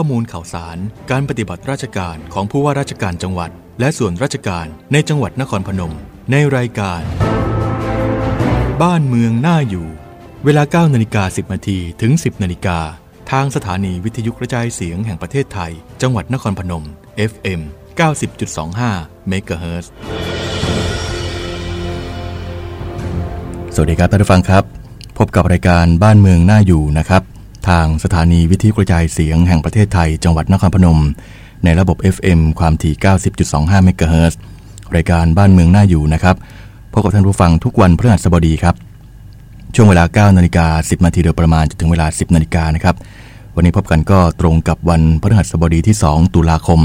ข้อมูลข่าวสาร การปฏิบัติราชการของผู้ว่าราชการจังหวัด และส่วนราชการในจังหวัดนครพนม ในรายการ บ้านเมืองน่าอยู่ เวลา9นาฬิกา10นาทีถึง 10นาฬิกาทางสถานีวิทยุกระจายเสียงแห่งประเทศไทย จังหวัดนครพนม FM 90.25เมกะเฮิรตซ์สวัสดีครับท่านผู้ฟังครับ พบกับรายการบ้านเมืองน่าอยู่นะครับ ทางสถานีวิทยุกระจายเสียงแห่งประเทศไทย จังหวัดนครพนม ในระบบ FM ความถี่ 90.25เมกะเฮิรตซ์รายการบ้านเมืองน่าอยู่นะครับพบกับท่านผู้ฟังทุกวันพฤหัสบดีครับ ช่วงเวลา 9 นาฬิกา 10 นาทีโดยประมาณจนถึงเวลา 10 นาฬิกานะครับ วันนี้พบกันก็ตรงกับวันพฤหัสบดีที่ 2 ตุลาคม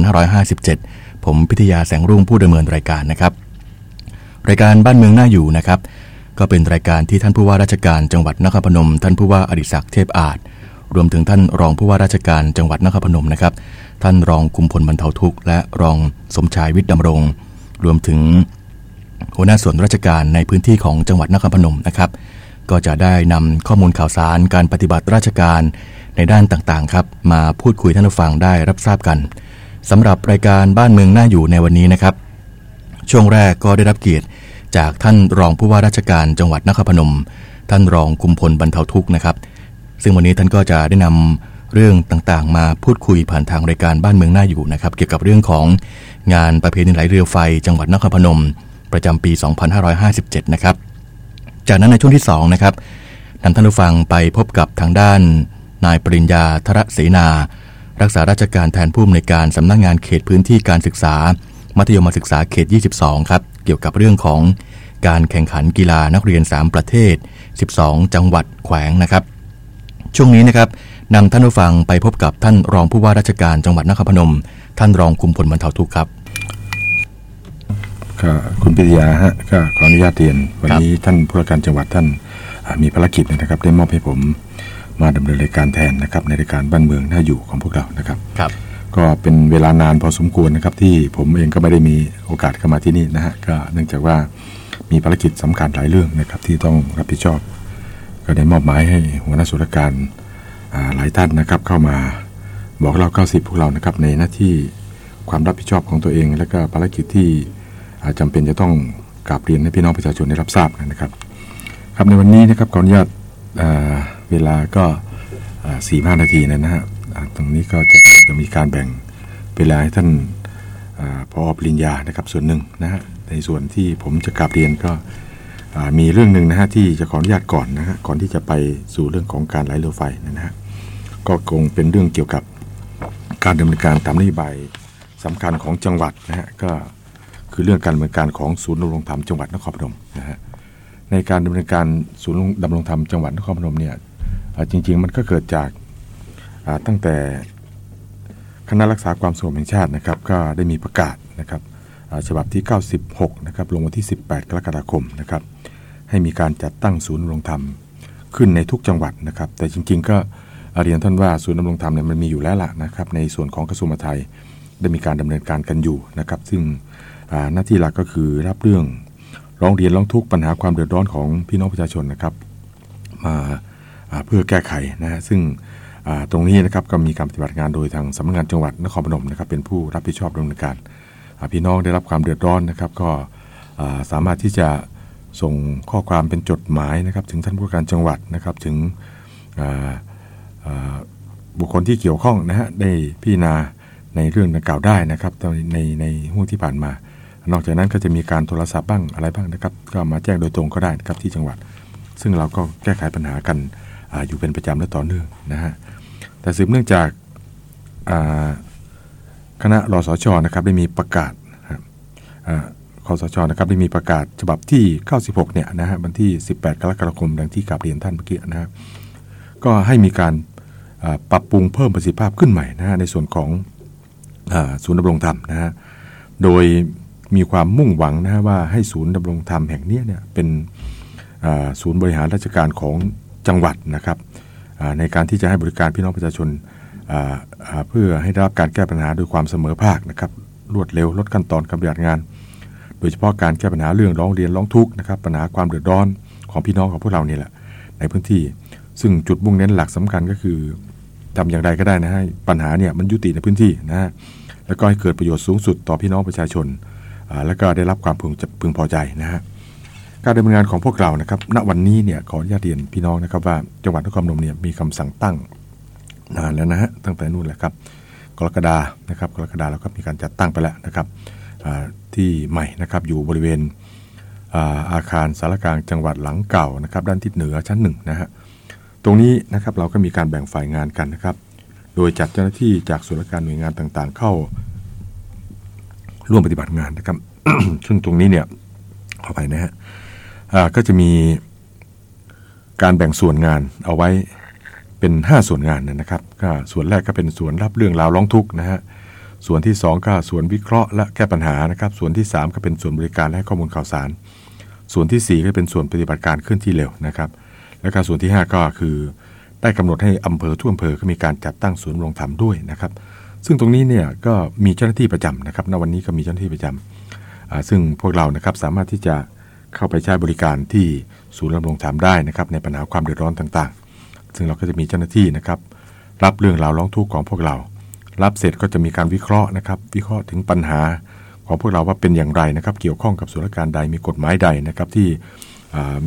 2557 ผมพิทยาแสงรุ่งผู้ดำเนินรายการนะครับ รายการบ้านเมืองน่าอยู่นะครับ ก็เป็นรายการที่ท่านผู้ว่าราชการจังหวัดนครพนม ท่านผู้ว่าอดิศักดิ์เทพอาจ รวมถึงท่านรองผู้ว่าราชการจังหวัดนครพนมนะครับ ท่านรองคุมพลบรรเทาทุกข์และรองสมชายวิทย์ดำรง รวมถึงหัวหน้าส่วนราชการในพื้นที่ของจังหวัดนครพนมนะครับ ก็จะได้นำข้อมูลข่าวสารการปฏิบัติราชการในด้านต่างๆครับ มาพูดคุยท่านผู้ฟังได้รับทราบกันสำหรับรายการบ้านเมืองน่าอยู่ในวันนี้นะครับ ช่วงแรกก็ได้รับเกียรติ จากท่านรองผู้ว่าราชการจังหวัดนครพนม ท่านรองคุมพลบรรเทาทุกข์นะครับ ซึ่งวันนี้ท่านก็จะได้นำเรื่องต่างๆ มาพูดคุยผ่านทางรายการบ้านเมืองหน่าอยู่นะครับ เกี่ยวกับเรื่องของงานประเพณีไหลเรือไฟจังหวัดนครพนม ประจำปี 2557 นะครับ จากนั้นในช่วงที่2นะครับนำท่านผู้ฟังไปพบกับทางด้าน นายปริญญาธรเสนา รักษาราชการแทนผู้อำนวยการสำนักงงานเขตพื้นที่การศึกษา มัธยมศึกษาเขต 22 ครับ เกี่ยวกับเรื่องของการแข่งขันกีฬานักเรียน 3 ประเทศ 12 จังหวัดแขวงนะครับ ช่วงนี้นะครับนำท่านผู้ฟังไปพบกับท่านรองผู้ว่าราชการจังหวัดนครพนม ท่านรองคุมพลบรรเทาทุกข์ครับก็คุณปิยาฮะก็ขออนุญาตเรียน วันนี้ท่านผู้ว่าการจังหวัดท่านมีภารกิจนะครับ ได้มอบให้ผมมาดำเนินรายการแทนนะครับ ในรายการบ้านเมืองน่าอยู่ของพวกเรานะครับครับ ก็เป็นเวลานานพอสมควรนะครับ ที่ผมเองก็ไม่ได้มีโอกาสเข้ามาที่นี่นะฮะก็เนื่องจากว่ามีภารกิจสำคัญหลายเรื่องนะครับ ที่ต้องรับผิดชอบ ก็ได้มอบหมายให้หัวหน้าส่วนราชการหลายท่านนะครับ เข้ามาบอกเรา 90 พวกเรานะครับในหน้าที่ความรับผิดชอบของตัวเอง และก็ภารกิจที่จำเป็นจะต้องกราบเรียนให้พี่น้องประชาชนได้รับทราบนะครับ ครับในวันนี้นะครับขออนุญาตเวลาก็สี่ห้านาทีนะฮะ ตรงนี้ก็จะจะมีการแบ่งเวลาให้ท่านพอปริญญานะครับส่วนหนึ่งนะฮะในส่วนที่ผมจะกราบเรียนก็มีเรื่องหนึ่งนะฮะที่จะขออนุญาตก่อนนะฮะก่อนที่จะไปสู่เรื่องของการไหลเรือไฟนะฮะก็คงเป็นเรื่องเกี่ยวกับการดำเนินการตามนโยบายสำคัญของจังหวัดนะฮะก็คือเรื่องการดำเนินการของศูนย์ดำรงธรรมจังหวัดนครพนมนะฮะในการดำเนินการศูนย์ดำรงธรรมจังหวัดนครพนมเนี่ยจริง ๆ มันก็เกิดจาก ตั้งแต่คณะรักษาความสงบแห่งชาตินะครับ ก็ได้มีประกาศนะครับฉบับที่ 96 นะครับ ลงวันที่ 18 กรกฎาคมนะครับ ให้มีการจัดตั้งศูนย์ดำรงธรรมขึ้นในทุกจังหวัดนะครับ แต่จริง ๆ ก็เรียนท่านว่าศูนย์ดำรงธรรมเนี่ยมันมีอยู่แล้วล่ะนะครับ ในส่วนของกระทรวงมหาดไทยได้มีการดำเนินการกันอยู่นะครับ ซึ่งหน้าที่หลักก็คือรับเรื่องร้องเรียนร้องทุกข์ปัญหาความเดือดร้อนของพี่น้องประชาชนนะครับ มาเพื่อแก้ไขนะฮะซึ่ง ตรงนี้นะครับก็มีการปฏิบัติงานโดยทางสำนักงานจังหวัดนครพนมนะครับเป็นผู้รับผิดชอบดำเนินการพี่น้องได้รับความเดือดร้อนนะครับ ก็สามารถที่จะส่งข้อความเป็นจดหมายนะครับ ถึงท่านผู้การจังหวัดนะครับถึงบุคคลที่เกี่ยวข้องนะฮะได้พิจารณาในเรื่องดังกล่าวได้นะครับในในห่วงที่ผ่านมา นอกจากนั้นก็จะมีการโทรศัพท์บ้างอะไรบ้างนะครับ ก็มาแจ้งโดยตรงก็ได้นะครับที่จังหวัด ซึ่งเราก็แก้ไขปัญหากันออยู่เป็นประจำและต่อเนื่องนะฮะ แต่สืบเนื่องจากคณะรสชนะครับได้มีประกาศคอสชนะครับได้มีประกาศฉบับที่ 96 เนี่ยนะฮะวันที่ 18 กรกฎาคมดังที่กลับเรียนท่านเมื่อกี้นะฮะก็ให้มีการปรับปรุงเพิ่มประสิทธิภาพขึ้นใหม่นะฮะในส่วนของศูนย์ดำรงธรรมนะฮะโดยมีความมุ่งหวังนะฮะว่าให้ศูนย์ดำรงธรรมแห่งนี้เนี่ยเป็นศูนย์บริหารราชการของจังหวัดนะครับ ในการที่จะให้บริการพี่น้องประชาชนเพื่อให้ได้รับการแก้ปัญหาด้วยความเสมอภาคนะครับรวดเร็วลดขั้นตอนการปฏิบัติงาน โดยเฉพาะการแก้ปัญหาเรื่องร้องเรียนร้องทุกข์นะครับปัญหาความเดือดร้อนของพี่น้องของพวกเรานี่แหละในพื้นที่ ซึ่งจุดมุ่งเน้นหลักสำคัญก็คือทำอย่างไรก็ได้นะให้ปัญหาเนี่ยมันยุติในพื้นที่นะฮะแล้วก็ให้เกิดประโยชน์สูงสุดต่อพี่น้องประชาชน แล้วก็ได้รับความพึงพึงพอใจนะฮะ การดำเนินงานของพวกเรานะครับ ณ วันนี้เนี่ยขออนุญาตเรียนพี่น้องนะครับว่าจังหวัดนครพนมเนี่ยมีคำสั่งตั้งนานแล้วนะฮะตั้งแต่นู่นแหละครับกรกฎานะครับกรกฎาเราก็มีการจัดตั้งไปแล้วนะครับที่ใหม่นะครับอยู่บริเวณอาคารสารกลางจังหวัดหลังเก่านะครับด้านทิศเหนือชั้นหนึ่งนะฮะตรงนี้นะครับเราก็มีการแบ่งฝ่ายงานกันนะครับ โดยจัดเจ้าหน้าที่จากส่วนราชการหน่วยงานต่างๆ เข้าร่วมปฏิบัติงานนะครับซึ่งตรงนี้เนี่ยขอไปนะฮะ ก็จะมีการแบ่งส่วนงานเอาไว้เป็น5ส่วนงานนะครับก็ส่วนแรกก็เป็นส่วนรับเรื่องราวร้องทุกข์นะฮะส่วนที่ 2 ก็ส่วนวิเคราะห์และแก้ปัญหานะครับ ส่วนที่ 3 ก็เป็นส่วนบริการและให้ข้อมูลข่าวสาร ส่วนที่ 4 ก็เป็นส่วนปฏิบัติการเคลื่อนที่เร็วนะครับ และการส่วนที่ 5 ก็คือได้กำหนดให้อำเภอทั่วอำเภอก็มีการจัดตั้งศูนย์ลงธรรมด้วยนะครับ ซึ่งตรงนี้เนี่ยก็มีเจ้าหน้าที่ประจำนะครับณวันนี้ก็มีเจ้าหน้าที่ประจำซึ่งพวกเรานะครับสามารถที่จะ เข้าไปใช้บริการที่ศูนย์ดำรงธรรมได้นะครับในปัญหาความเดือดร้อนต่างๆ ซึ่งเราก็จะมีเจ้าหน้าที่นะครับ รับเรื่องราวร้องทุกข์ของพวกเรา รับเสร็จก็จะมีการวิเคราะห์นะครับ วิเคราะห์ถึงปัญหาของพวกเราว่าเป็นอย่างไรนะครับ เกี่ยวข้องกับส่วนราชการใดมีกฎหมายใดนะครับที่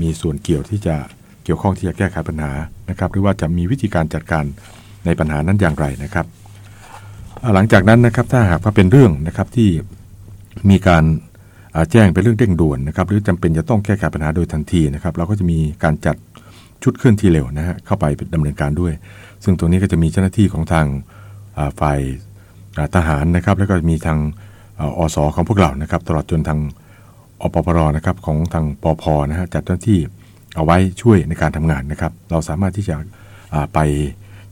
มีส่วนเกี่ยวที่จะเกี่ยวข้องที่จะแก้ไขปัญหานะครับ หรือว่าจะมีวิธีการจัดการในปัญหานั้นอย่างไรนะครับ หลังจากนั้นนะครับถ้าหากว่าเป็นเรื่องนะครับที่มีการ แจ้งเป็นเรื่องเร่งด่วนนะครับหรือจำเป็นจะต้องแก้ไขปัญหาโดยทันทีนะครับเราก็จะมีการจัดชุดเคลื่อนที่เร็วนะฮะเข้าไปดำเนินการด้วย ซึ่งตรงนี้ก็จะมีเจ้าหน้าที่ของทางฝ่ายทหารนะครับ แล้วก็มีทางอสของพวกเรานะครับ ตลอดจนทางอปปรนะครับของทางปพนะฮะจัดเจ้าหน้าที่เอาไว้ช่วยในการทำงานนะครับ เราสามารถที่จะไป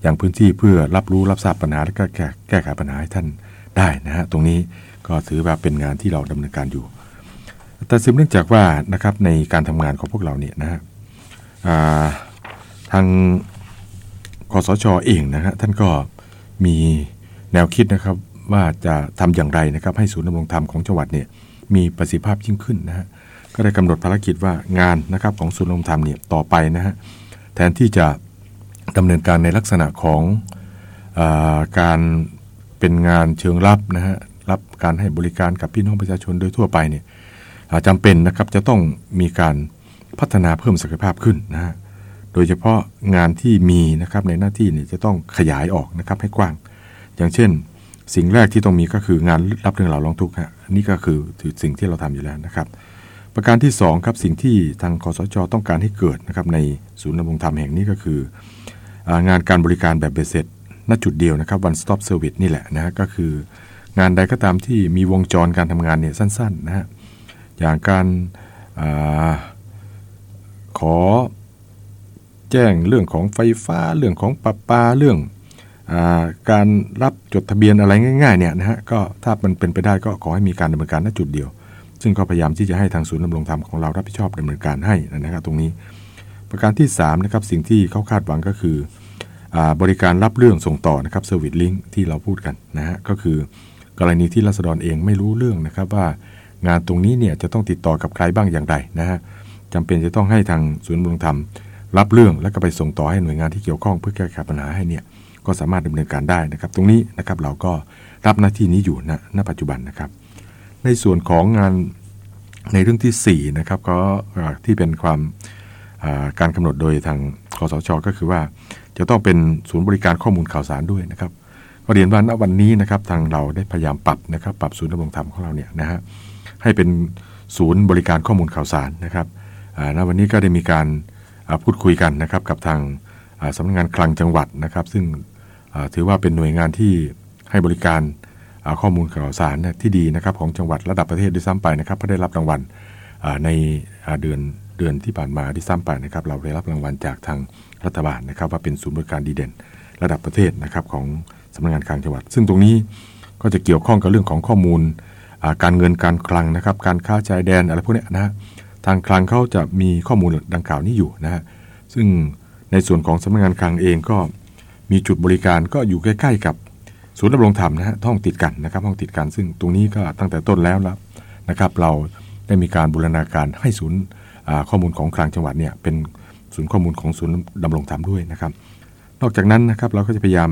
อย่างพื้นที่เพื่อรับรู้รับทราบปัญหาและก็แก้แก้ไขปัญหาให้ท่านได้นะฮะตรงนี้ก็ถือว่าเป็นงานที่เราดำเนินการอยู่ แต่สืบเนื่องจากว่านะครับในการทำงานของพวกเราเนี่ยนะฮะทางคอสชอเองนะฮะท่านก็มีแนวคิดนะครับว่าจะทำอย่างไรนะครับให้ศูนย์ดำรงธรรมของจังหวัดเนี่ยมีประสิทธิภาพยิ่งขึ้นนะฮะก็ได้กำหนดภารกิจว่างานนะครับของศูนย์ดำรงธรรมเนี่ยต่อไปนะฮะแทนที่จะดำเนินการในลักษณะของอการเป็นงานเชิงรับนะฮะรับการให้บริการกับพี่น้องประชาชนโดยทั่วไปเนี่ย จำเป็นนะครับจะต้องมีการพัฒนาเพิ่มศักยภาพขึ้นนะฮะโดยเฉพาะงานที่มีนะครับในหน้าที่เนี่ยจะต้องขยายออกนะครับให้กว้าง อย่างเช่น สิ่งแรกที่ต้องมีก็คืองานรับเรื่องราวร้องทุกข์ฮะนี่ก็คือสิ่งที่เราทำอยู่แล้วนะครับ ประการที่ 2 ครับสิ่งที่ทางคอสชต้องการให้เกิดนะครับในศูนย์ดำรงธรรมแห่งนี้ก็คือ งานการบริการแบบเบสเสร็จณจุดเดียวนะครับ one stop service นี่แหละนะฮะก็คืองานใดก็ตามที่มีวงจรการทำงานเนี่ยสั้นๆนะฮะ อย่างการอขอแจ้งเรื่องของไฟฟ้าเรื่องของประปาเรื่องอการรับจดทะเบียนอะไรง่ายๆเนี่ยนะฮะก็ถ้ามันเป็นไปได้ก็ขอให้มีการดำเนินการณจุดเดียว ซึ่งก็พยายามที่จะให้ทางศูนย์ดำรงธรรมของเรารับผิดชอบดำเนินการให้นะครับตรงนี้ ประการที่3นะครับสิ่งที่เขาคาดหวังก็คืออบริการรับเรื่องส่งต่อนะครับ service link ที่เราพูดกันนะฮะก็คือกรณีที่ราษฎรเองไม่รู้เรื่องนะครับว่า งานตรงนี้เนี่ยจะต้องติดต่อกับใครบ้างอย่างไรนะฮะจำเป็นจะต้องให้ทางศูนย์ดำรงธรรม รับเรื่องแล้วก็ไปส่งต่อให้หน่วยงานที่เกี่ยวข้องเพื่อแก้ไขปัญหาให้เนี่ยก็สามารถดำเนินการได้นะครับ ตรงนี้นะครับเราก็รับหน้าที่นี้อยู่ณณปัจจุบันนะครับ ในส่วนของงานในเรื่องที่4นะครับก็ที่เป็นความการกำหนดโดยทางคอสชก็คือว่า จะต้องเป็นศูนย์บริการข้อมูลข่าวสารด้วยนะครับก็เรียนว่าณวันนี้นะครับทางเราได้พยายามปรับนะครับ ปรับศูนย์ดำรงธรรมของเราเนี่ยนะฮะ ให้เป็นศูนย์บริการข้อมูลข่าวสารนะครับณวันนี้ก็ได้มีการพูดคุยกันนะครับกับทางสำนักงานคลังจังหวัดนะครับ ซึ่งถือว่าเป็นหน่วยงานที่ให้บริการข้อมูลข่าวสารที่ดีนะครับของจังหวัดระดับประเทศด้วยซ้ำไปนะครับก็ได้รับรางวัลในเดือนเดือนที่ผ่านมาที่ซ้ำไปนะครับ เราได้รับรางวัลจากทางรัฐบาลนะครับ ว่าเป็นศูนย์บริการดีเด่น ระดับประเทศนะครับของสำนักงานคลังจังหวัด ซึ่งตรงนี้ก็จะเกี่ยวข้องกับเรื่องของข้อมูล การเงินการคลังนะครับ การค้าชายแดนอะไรพวกนี้นะฮะทางคลังเขาจะมีข้อมูลดังกล่าวนี้อยู่นะฮะซึ่งในส่วนของสำนักงานคลังเองก็มีจุดบริการก็อยู่ใกล้ ๆ กับศูนย์ดำรงธรรมนะฮะห้องติดกันนะครับห้องติดกัน ซึ่งตรงนี้ก็ตั้งแต่ต้นแล้วแล้วนะครับ เราได้มีการบูรณาการให้ศูนย์ข้อมูลของคลังจังหวัดเนี่ยเป็นศูนย์ข้อมูลของศูนย์ดำรงธรรมด้วยนะครับ นอกจากนั้นนะครับเราก็จะพยายาม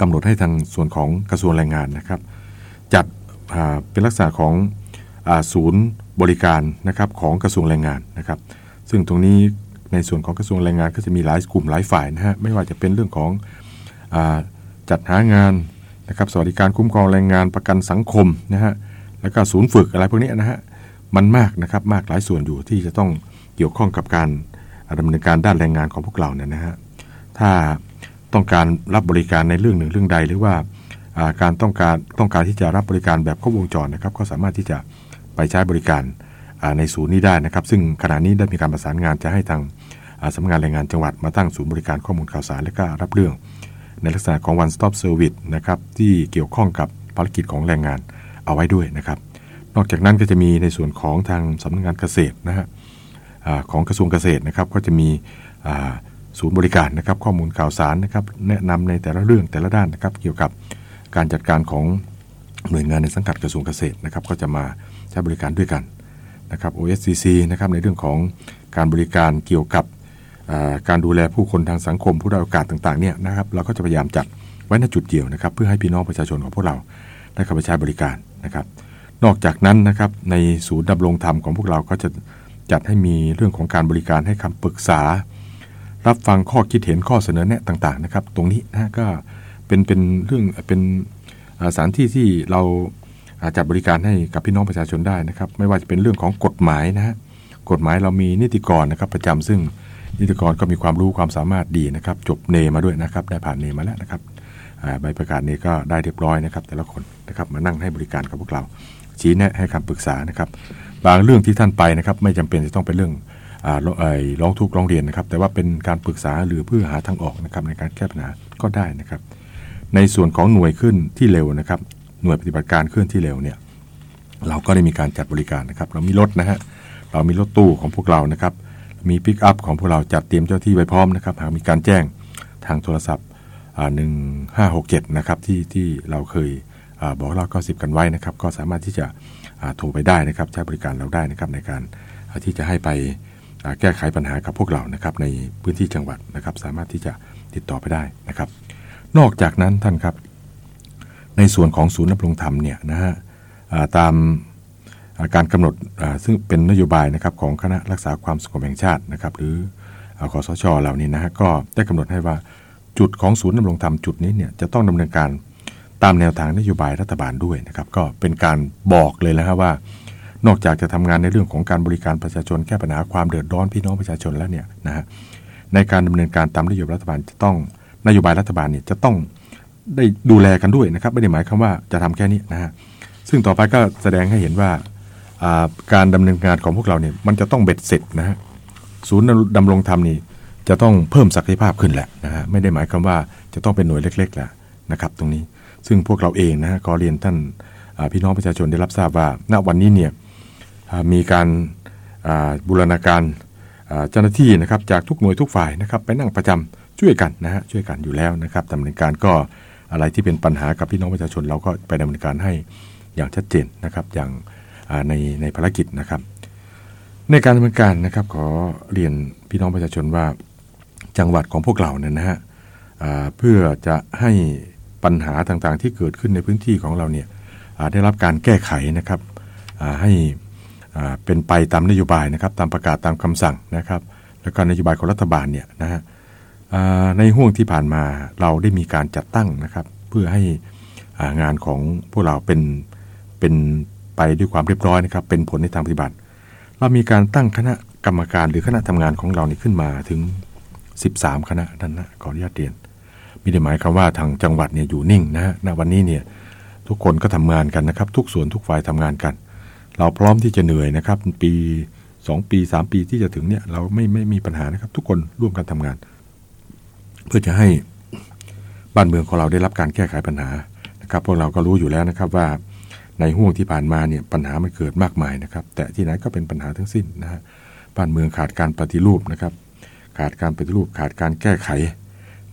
กำหนดให้ทางส่วนของกระทรวงแรงงานนะครับ จัด เป็นลักษณะของศูนย์บริการนะครับของกระทรวงแรงงานนะครับ ซึ่งตรงนี้ในส่วนของกระทรวงแรงงานก็จะมีหลายกลุ่มหลายฝ่ายนะฮะไม่ว่าจะเป็นเรื่องของอจัดหางานนะครับสวัสดิการคุ้มครองแรงงานประกันสังคมนะฮะแล้วก็ศูนย์ฝึกอะไรพวกนี้นะฮะมันมากนะครับมากหลายส่วนอยู่ที่จะต้องเกี่ยวข้องกับการดำเนินการด้านแรงงานของพวกเราเนี่ยนะฮะถ้าต้องการรับบริการในเรื่องหนึ่งเรื่องใดหรือว่า การต้องการต้องการที่จะรับบริการแบบครบวงจรนะครับ ก็สามารถที่จะไปใช้บริการในศูนย์นี้ได้นะครับ ซึ่งขณะนี้ได้มีการประสานงานจะให้ทางสำนักงานแรงงานจังหวัดมาตั้งศูนย์บริการข้อมูลข่าวสารและก็รับเรื่อง ในลักษณะของ one stop service นะครับที่เกี่ยวข้องกับภารกิจของแรงงานเอาไว้ด้วยนะครับ นอกจากนั้นก็จะมีในส่วนของทางสำนักงานเกษตรนะฮะของกระทรวงเกษตรนะครับก็จะมีศูนย์บริการนะครับข้อมูลข่าวสารนะครับแนะนำในแต่ละเรื่องแต่ละด้านนะครับเกี่ยวกับ การจัดการของหน่วยงานในสังกัดกระทรวงเกษตรนะครับก็จะมาใช้บริการด้วยกันนะครับ OSCC นะครับในเรื่องของการบริการเกี่ยวกับการดูแลผู้คนทางสังคมผู้ได้โอกาสต่างๆเนี่ยนะครับเราก็จะพยายามจัดไว้ในจุดเดียวนะครับ เพื่อให้พี่น้องประชาชนของพวกเราได้เข้าไปใช้บริการนะครับ นอกจากนั้นนะครับในศูนย์ดำรงธรรมของพวกเราก็จะจัดให้มีเรื่องของการบริการให้คำปรึกษา รับฟังข้อคิดเห็นข้อเสนอแนะต่างๆนะครับ ตรงนี้นะก็ เป็นเป็นเรื่องเป็นสถานที่ที่เราจัดบริการให้กับพี่น้องประชาชนได้นะครับ ไม่ว่าจะเป็นเรื่องของกฎหมายนะฮะกฎหมายเรามีนิติกรนะครับประจำซึ่งนิติกรก็มีความรู้ความสามารถดีนะครับ จบเนมาด้วยนะครับ ได้ผ่านเนมาแล้วนะครับใบประกาศนี้ก็ได้เรียบร้อยนะครับ แต่ละคนนะครับมานั่งให้บริการกับพวกเรา ชี้แนะให้คำปรึกษานะครับ บางเรื่องที่ท่านไปนะครับ ไม่จำเป็นจะต้องเป็นเรื่องร้องทุกข์ร้องเรียนนะครับ แต่ว่าเป็นการปรึกษาหรือเพื่อหาทางออกนะครับในการแก้ปัญหาก็ได้นะครับ ในส่วนของหน่วยขึ้นที่เร็วนะครับ หน่วยปฏิบัติการเคลื่อนที่เร็วเนี่ยเราก็ได้มีการจัดบริการนะครับ เรามีรถนะฮะเรามีรถตู้ของพวกเรานะครับ มีปิกอัพของพวกเราจัดเตรียมเจ้าที่ไว้พร้อมนะครับ หากมีการแจ้งทางโทรศัพท์หนึ่งห้าหกเจ็ดนะครับที่ที่เราเคยอบอกเราก็สิบกันไว้นะครับ ก็สามารถที่จะโทรไปได้นะครับ ใช้บริการเราได้นะครับในการที่จะให้ไปแก้ไขปัญหากับพวกเรานะครับในพื้นที่จังหวัดนะครับ สามารถที่จะติดต่อไปได้นะครับ นอกจากนั้นท่านครับ ในส่วนของศูนย์นำรงธรรมเนี่ยนะฮะตามการกำหนดซึ่งเป็นนโยบายนะครับของคณะรักษาความสงบแห่งชาตินะครับ หรือคอสชเหล่านี้นะฮะก็ได้กำหนดให้ว่าจุดของศูนย์ดำรงธรรมจุดนี้เนี่ยจะต้องดำเนินการตามแนวทางนโยบายรัฐบาลด้วยนะครับ ก็เป็นการบอกเลยนะฮะว่า นอกจากจะทำงานในเรื่องของการบริการประชาชนแก้ปัญหาความเดือดร้อนพี่น้องประชาชนแล้วเนี่ยนะฮะในการดำเนินการตามนโยบายรัฐบาลจะต้อง นโยบายรัฐบาลเนี่ยจะต้องได้ดูแลกันด้วยนะครับ ไม่ได้หมายความว่าจะทำแค่นี้นะฮะซึ่งต่อไปก็แสดงให้เห็นว่าการดำเนินงานของพวกเราเนี่ยมันจะต้องเบ็ดเสร็จนะฮะศูนย์ดำรงธรรมนี่จะต้องเพิ่มศักยภาพขึ้นแหละนะฮะไม่ได้หมายความว่าจะต้องเป็นหน่วยเล็กๆแหละนะครับ ตรงนี้ซึ่งพวกเราเองนะฮะขอเรียนท่านพี่น้องประชาชนได้รับทราบว่าณวันนี้เนี่ยมีการบูรณาการเจ้าหน้าที่นะครับจากทุกหน่วยทุกฝ่ายนะครับไปนั่งประจำ ช่วยกันนะฮะช่วยกันอยู่แล้วนะครับดำเนินการก็อะไรที่เป็นปัญหากับพี่น้องประชาชน เราก็ไปดำเนินการให้อย่างชัดเจนนะครับอย่างในในภารกิจนะครับ ในการดำเนินการนะครับขอเรียนพี่น้องประชาชนว่าจังหวัดของพวกเราเนี่ยนะฮะเพื่อจะให้ปัญหาต่างๆ ที่เกิดขึ้นในพื้นที่ของเราเนี่ยได้รับการแก้ไขนะครับให้เป็นไปตามนโยบายนะครับ ตามประกาศตามคำสั่งนะครับ แล้วก็นโยบายของรัฐบาลเนี่ยนะฮะ ในห่วงที่ผ่านมาเราได้มีการจัดตั้งนะครับ เพื่อให้งานของพวกเราเป็นเป็นไปด้วยความเรียบร้อยนะครับ เป็นผลในทางปฏิบัติ เรามีการตั้งคณะกรรมการหรือคณะทำงานของเรานี่ขึ้นมาถึง 13 คณะนั่นนะขออนุญาตเรียนมีได้หมายความว่าทางจังหวัดเนี่ยอยู่นิ่งนะฮะณวันนี้เนี่ยทุกคนก็ทำงานกันนะครับ ทุกส่วนทุกฝ่ายทำงานกัน เราพร้อมที่จะเหนื่อยนะครับ ปี 2 ปี 3 ปีที่จะถึงเนี่ยเราไม่ไม่มีปัญหานะครับ ทุกคนร่วมกันทำงาน เพื่อจะให้บ้านเมืองของเราได้รับการแก้ไขปัญหานะครับ พวกเราก็รู้อยู่แล้วนะครับว่าในห่วงที่ผ่านมาเนี่ยปัญหามันเกิดมากมายนะครับ แต่ที่ไหนก็เป็นปัญหาทั้งสิ้นนะฮะบ้านเมืองขาดการปฏิรูปนะครับ ขาดการปฏิรูปขาดการแก้ไข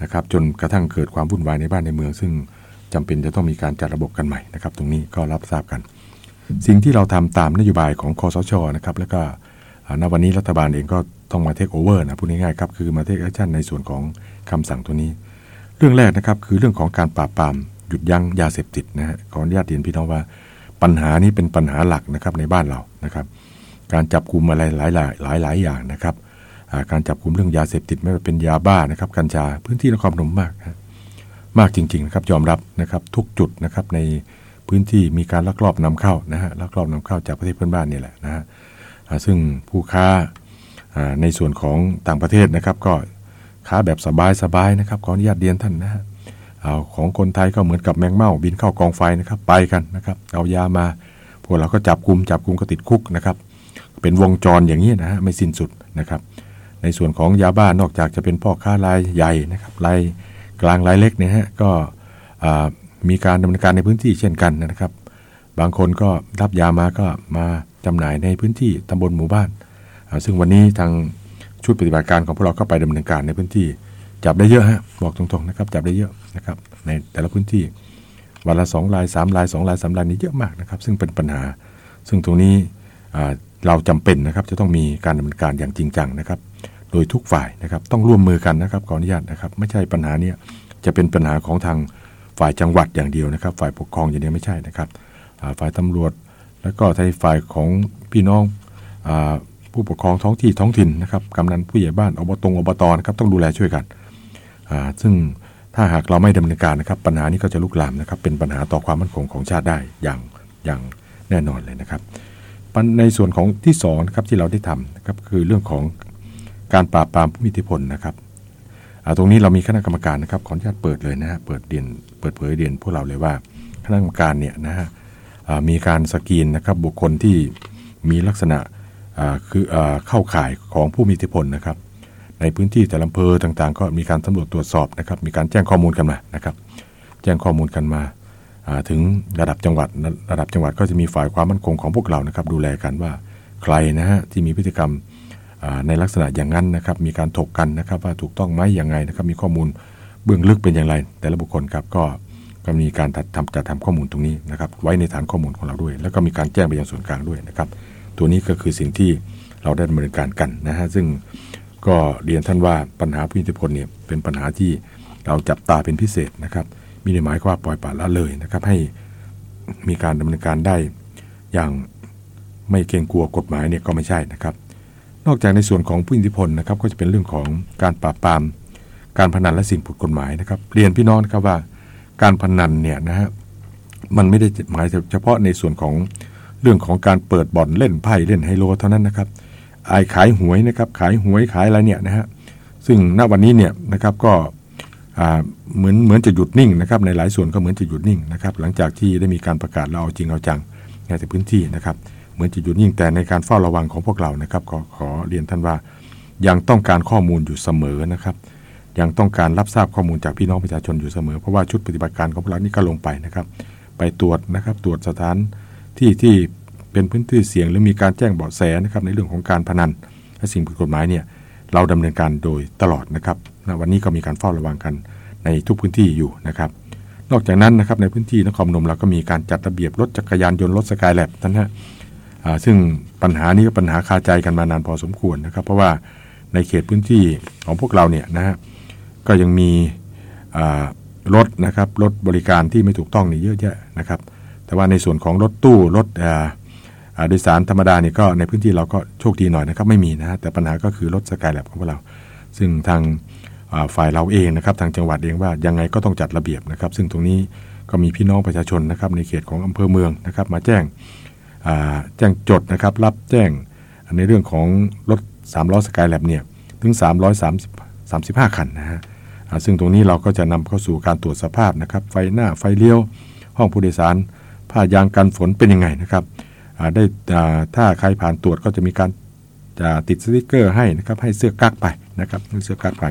นะครับ จนกระทั่งเกิดความวุ่นวายในบ้านในเมือง ซึ่งจำเป็นจะต้องมีการจัดระบบกันใหม่นะครับ ตรงนี้ก็รับทราบกัน สิ่งที่เราทำตามนโยบายของคอสชนะครับ แล้วก็ณวันนี้รัฐบาลเองก็ต้องมา take over นะพูดง่ายๆครับคือมา take action ในส่วนของ คำสั่งตัวนี้ เรื่องแรกนะครับคือเรื่องของการปราบปรามหยุดยั้งยาเสพติดนะฮะขออนุญาตเรียนพี่น้องว่าปัญหานี้เป็นปัญหาหลักนะครับในบ้านเรานะครับ การจับกลุ่มอะไรหลายหลายหลายหลายอย่างนะครับการจับกลุ่มเรื่องยาเสพติดไม่ว่าเป็นยาบ้านะครับกัญชาพื้นที่นครพนมมากนะมากจริงๆนะครับยอมรับนะครับทุกจุดนะครับในพื้นที่มีการลักลอบนำเข้านะฮะลักลอบนำเข้าจากประเทศเพื่อนบ้านนี่แหละนะฮะซึ่งผู้ค้าในส่วนของต่างประเทศนะครับก็ ค้าแบบสบายๆนะครับขออนุญาตเรียนท่านนะฮะเอาของคนไทยก็เหมือนกับแมงเม่าบินเข้ากองไฟนะครับไปกันนะครับเอายามาพวกเราก็จับกลุ่มจับกลุ่มก็ติดคุกนะครับ เป็นวงจรอย่างนี้นะฮะไม่สิ้นสุดนะครับ ในส่วนของยาบ้านอกจากจะเป็นพ่อค้ารายใหญ่นะครับรายกลางรายเล็กเนี่ยฮะก็มีการดำเนินการในพื้นที่เช่นกันนะครับ บางคนก็รับยามาก็มาจำหน่ายในพื้นที่ตำบลหมู่บ้าน ซึ่งวันนี้ทาง ชุดปฏิบัติการของพวกเราก็ไปดำเนินการในพื้นที่ จับได้เยอะฮะบอกตรงๆนะครับ จับได้เยอะนะครับ ในแต่ละพื้นที่วันละสองลายสามลายสองลายสามลายนี้เยอะมากนะครับ ซึ่งเป็นปัญหา ซึ่งตรงนี้เราจำเป็นนะครับ จะต้องมีการดำเนินการอย่างจริงจังนะครับ โดยทุกฝ่ายนะครับ ต้องร่วมมือกันนะครับขออนุญาตนะครับ ไม่ใช่ปัญหานี้จะเป็นปัญหาของทางฝ่ายจังหวัดอย่างเดียวนะครับ ฝ่ายปกครองอย่างเดียวไม่ใช่นะครับฝ่ายตำรวจ แล้วก็ในฝ่ายของพี่น้องอ ผู้ปกครองท้องที่ท้องถิ่นนะครับกำนันผู้ใหญ่บ้านอบตอบตนะครับต้องดูแลช่วยกันซึ่งถ้าหากเราไม่ดำเนินการนะครับ ปัญหานี้ก็จะลุกลามนะครับ เป็นปัญหาต่อความมั่นคงของชาติได้อย่างอย่างแน่นอนเลยนะครับในส่วนของที่2นะครับที่เราได้ทำนะครับคือเรื่องของการปราบปรามผู้มีอิทธิพลนะครับตรงนี้เรามีคณะกรรมการนะครับขออนุญาตเปิดเลยนะฮะเปิดเรียนเปิดเผยเรียนพวกเราเลยว่าคณะกรรมการเนี่ยนะฮะมีการสกรีนนะครับบุคคลที่มีลักษณะ คือเข้าข่ายของผู้มีอิทธิพลนะครับ ในพื้นที่แต่ละอำเภอต่างๆ ก็มีการสำรวจตรวจสอบนะครับ มีการแจ้งข้อมูลกันมานะครับ แจ้งข้อมูลกันมาถึงระดับจังหวัดระดับจังหวัดก็จะมีฝ่ายความมั่นคงของพวกเรานะครับ ดูแลกันว่าใครนะฮะที่มีพฤติกรรมในลักษณะอย่างนั้นนะครับ มีการถกกันนะครับ ว่าถูกต้องไหมอย่างไงนะครับ มีข้อมูลเบื้องลึกเป็นอย่างไร แต่ละบุคคลครับก็ก็มีการจัดทำจัดทำข้อมูลตรงนี้นะครับ ไว้ในฐานข้อมูลของเราด้วย แล้วก็มีการแจ้งไปยังส่วนกลางด้วยนะครับ ตัวนี้ก็คือสิ่งที่เราได้ดำเนินการกันนะฮะซึ่งก็เรียนท่านว่าปัญหาผู้อิทธิพลเนี่ยเป็นปัญหาที่เราจับตาเป็นพิเศษนะครับมีในหมายว่าปล่อยปละละเลยนะครับให้มีการดำเนินการได้ อย่างไม่เกรงกลัวกฎหมายเนี่ยก็ไม่ใช่นะครับ นอกจากในส่วนของผู้อิทธิพลนะครับก็จะเป็นเรื่องของการปราบปรามการพนันและสิ่งผิดกฎหมายนะครับ เรียนพี่น้องครับว่าการพนันเนี่ยนะฮะมันไม่ได้หมายเฉพาะในส่วนของ เรื่องของการเปิดบ่อนเล่นไพ่เล่นไฮโลเท่านั้นนะครับไอ้ขายหวยนะครับขายหวยขายอะไรเนี่ยนะฮะซึ่งณวันนี้เนี่ยนะครับก็เหมือนเหมือนจะหยุดนิ่งนะครับในหลายส่วนก็เหมือนจะหยุดนิ่งนะครับหลังจากที่ได้มีการประกาศเราเอาจริงเอาจังในแต่พื้นที่นะครับเหมือนจะหยุดนิ่งแต่ในการเฝ้าระวังของพวกเรานะครับขอขอเรียนท่านว่ายังต้องการข้อมูลอยู่เสมอนะครับยังต้องการรับทราบข้อมูลจากพี่น้องประชาชนอยู่เสมอ เพราะว่าชุดปฏิบัติการของพวกเรานี่ก็ลงไปนะครับ ไปตรวจนะครับตรวจสถาน ที่ที่เป็นพื้นที่เสี่ยงหรือมีการแจ้งเบาะแสนะครับในเรื่องของการพนันและสิ่งผิดกฎหมายเนี่ยเราดำเนินการโดยตลอดนะครับวันนี้ก็มีการเฝ้าระวังกันในทุกพื้นที่อยู่นะครับ นอกจากนั้นนะครับในพื้นที่นครนมเราก็มีการจัดระเบียบรถจักรยานยนต์รถสกายแลบท่านฮะซึ่งปัญหานี้ก็ปัญหาคาใจกันมานานพอสมควรนะครับ เพราะว่าในเขตพื้นที่ของพวกเราเนี่ยนะฮะก็ยังมีรถนะครับรถบริการที่ไม่ถูกต้องนี่เยอะแยะนะครับ แต่ว่าในส่วนของรถตู้รถโดยสารธรรมดาเนี่ยก็ในพื้นที่เราก็โชคดีหน่อยนะครับไม่มีนะฮะแต่ปัญหาก็คือรถสกายแลบของพวกเรา ซึ่งทางฝ่ายเราเองนะครับทางจังหวัดเองว่ายังไงก็ต้องจัดระเบียบนะครับ ซึ่งตรงนี้ก็มีพี่น้องประชาชนนะครับในเขตของอำเภอเมืองนะครับ มาแจ้งแจ้งจดนะครับรับแจ้งในเรื่องของรถ3ล้อสกายแลบเนี่ยถึง 330 35 คันนะฮะซึ่งตรงนี้เราก็จะนำเข้าสู่การตรวจสภาพนะครับไฟหน้าไฟเลี้ยว ห้องผู้โดยสาร ผ้ายางกันฝนเป็นยังไงนะครับได้ถ้าใครผ่านตรวจก็จะมีการติดสติกเกอร์ให้นะครับให้เสื้อกั๊กไปนะครับเสื้อกั๊กไป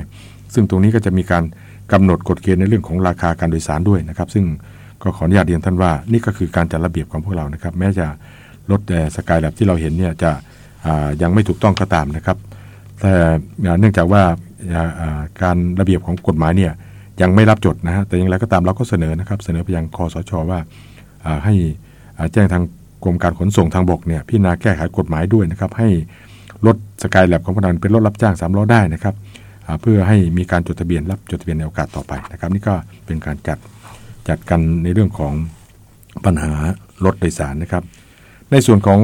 ซึ่งตรงนี้ก็จะมีการกำหนดกฎเกณฑ์ในเรื่องของราคาการโดยสารด้วยนะครับ ซึ่งก็ขออนุญาตเรียนท่านว่านี่ก็คือการจัดระเบียบของพวกเรานะครับ แม้จะรถแต่สกายแลบที่เราเห็นเนี่ยจะยังไม่ถูกต้องก็ตามนะครับ แต่เนื่องจากว่าการระเบียบของกฎหมายเนี่ยยังไม่รับจดนะฮะแต่อย่างไรก็ตามเราก็เสนอนะครับ เสนอไปยังคอสชว่า ให้แจ้งทางกรมการขนส่งทางบกเนี่ยพิจารณาแก้ไขกฎหมายด้วยนะครับให้รถสกายแลบของพนันเป็นรถรับจ้าง3ล้อได้นะครับเพื่อให้มีการจดทะเบียนรับจดทะเบียนในโอกาสต่อไปนะครับ นี่ก็เป็นการจัดจัดกันในเรื่องของปัญหารถโดยสารนะครับ ในส่วนของ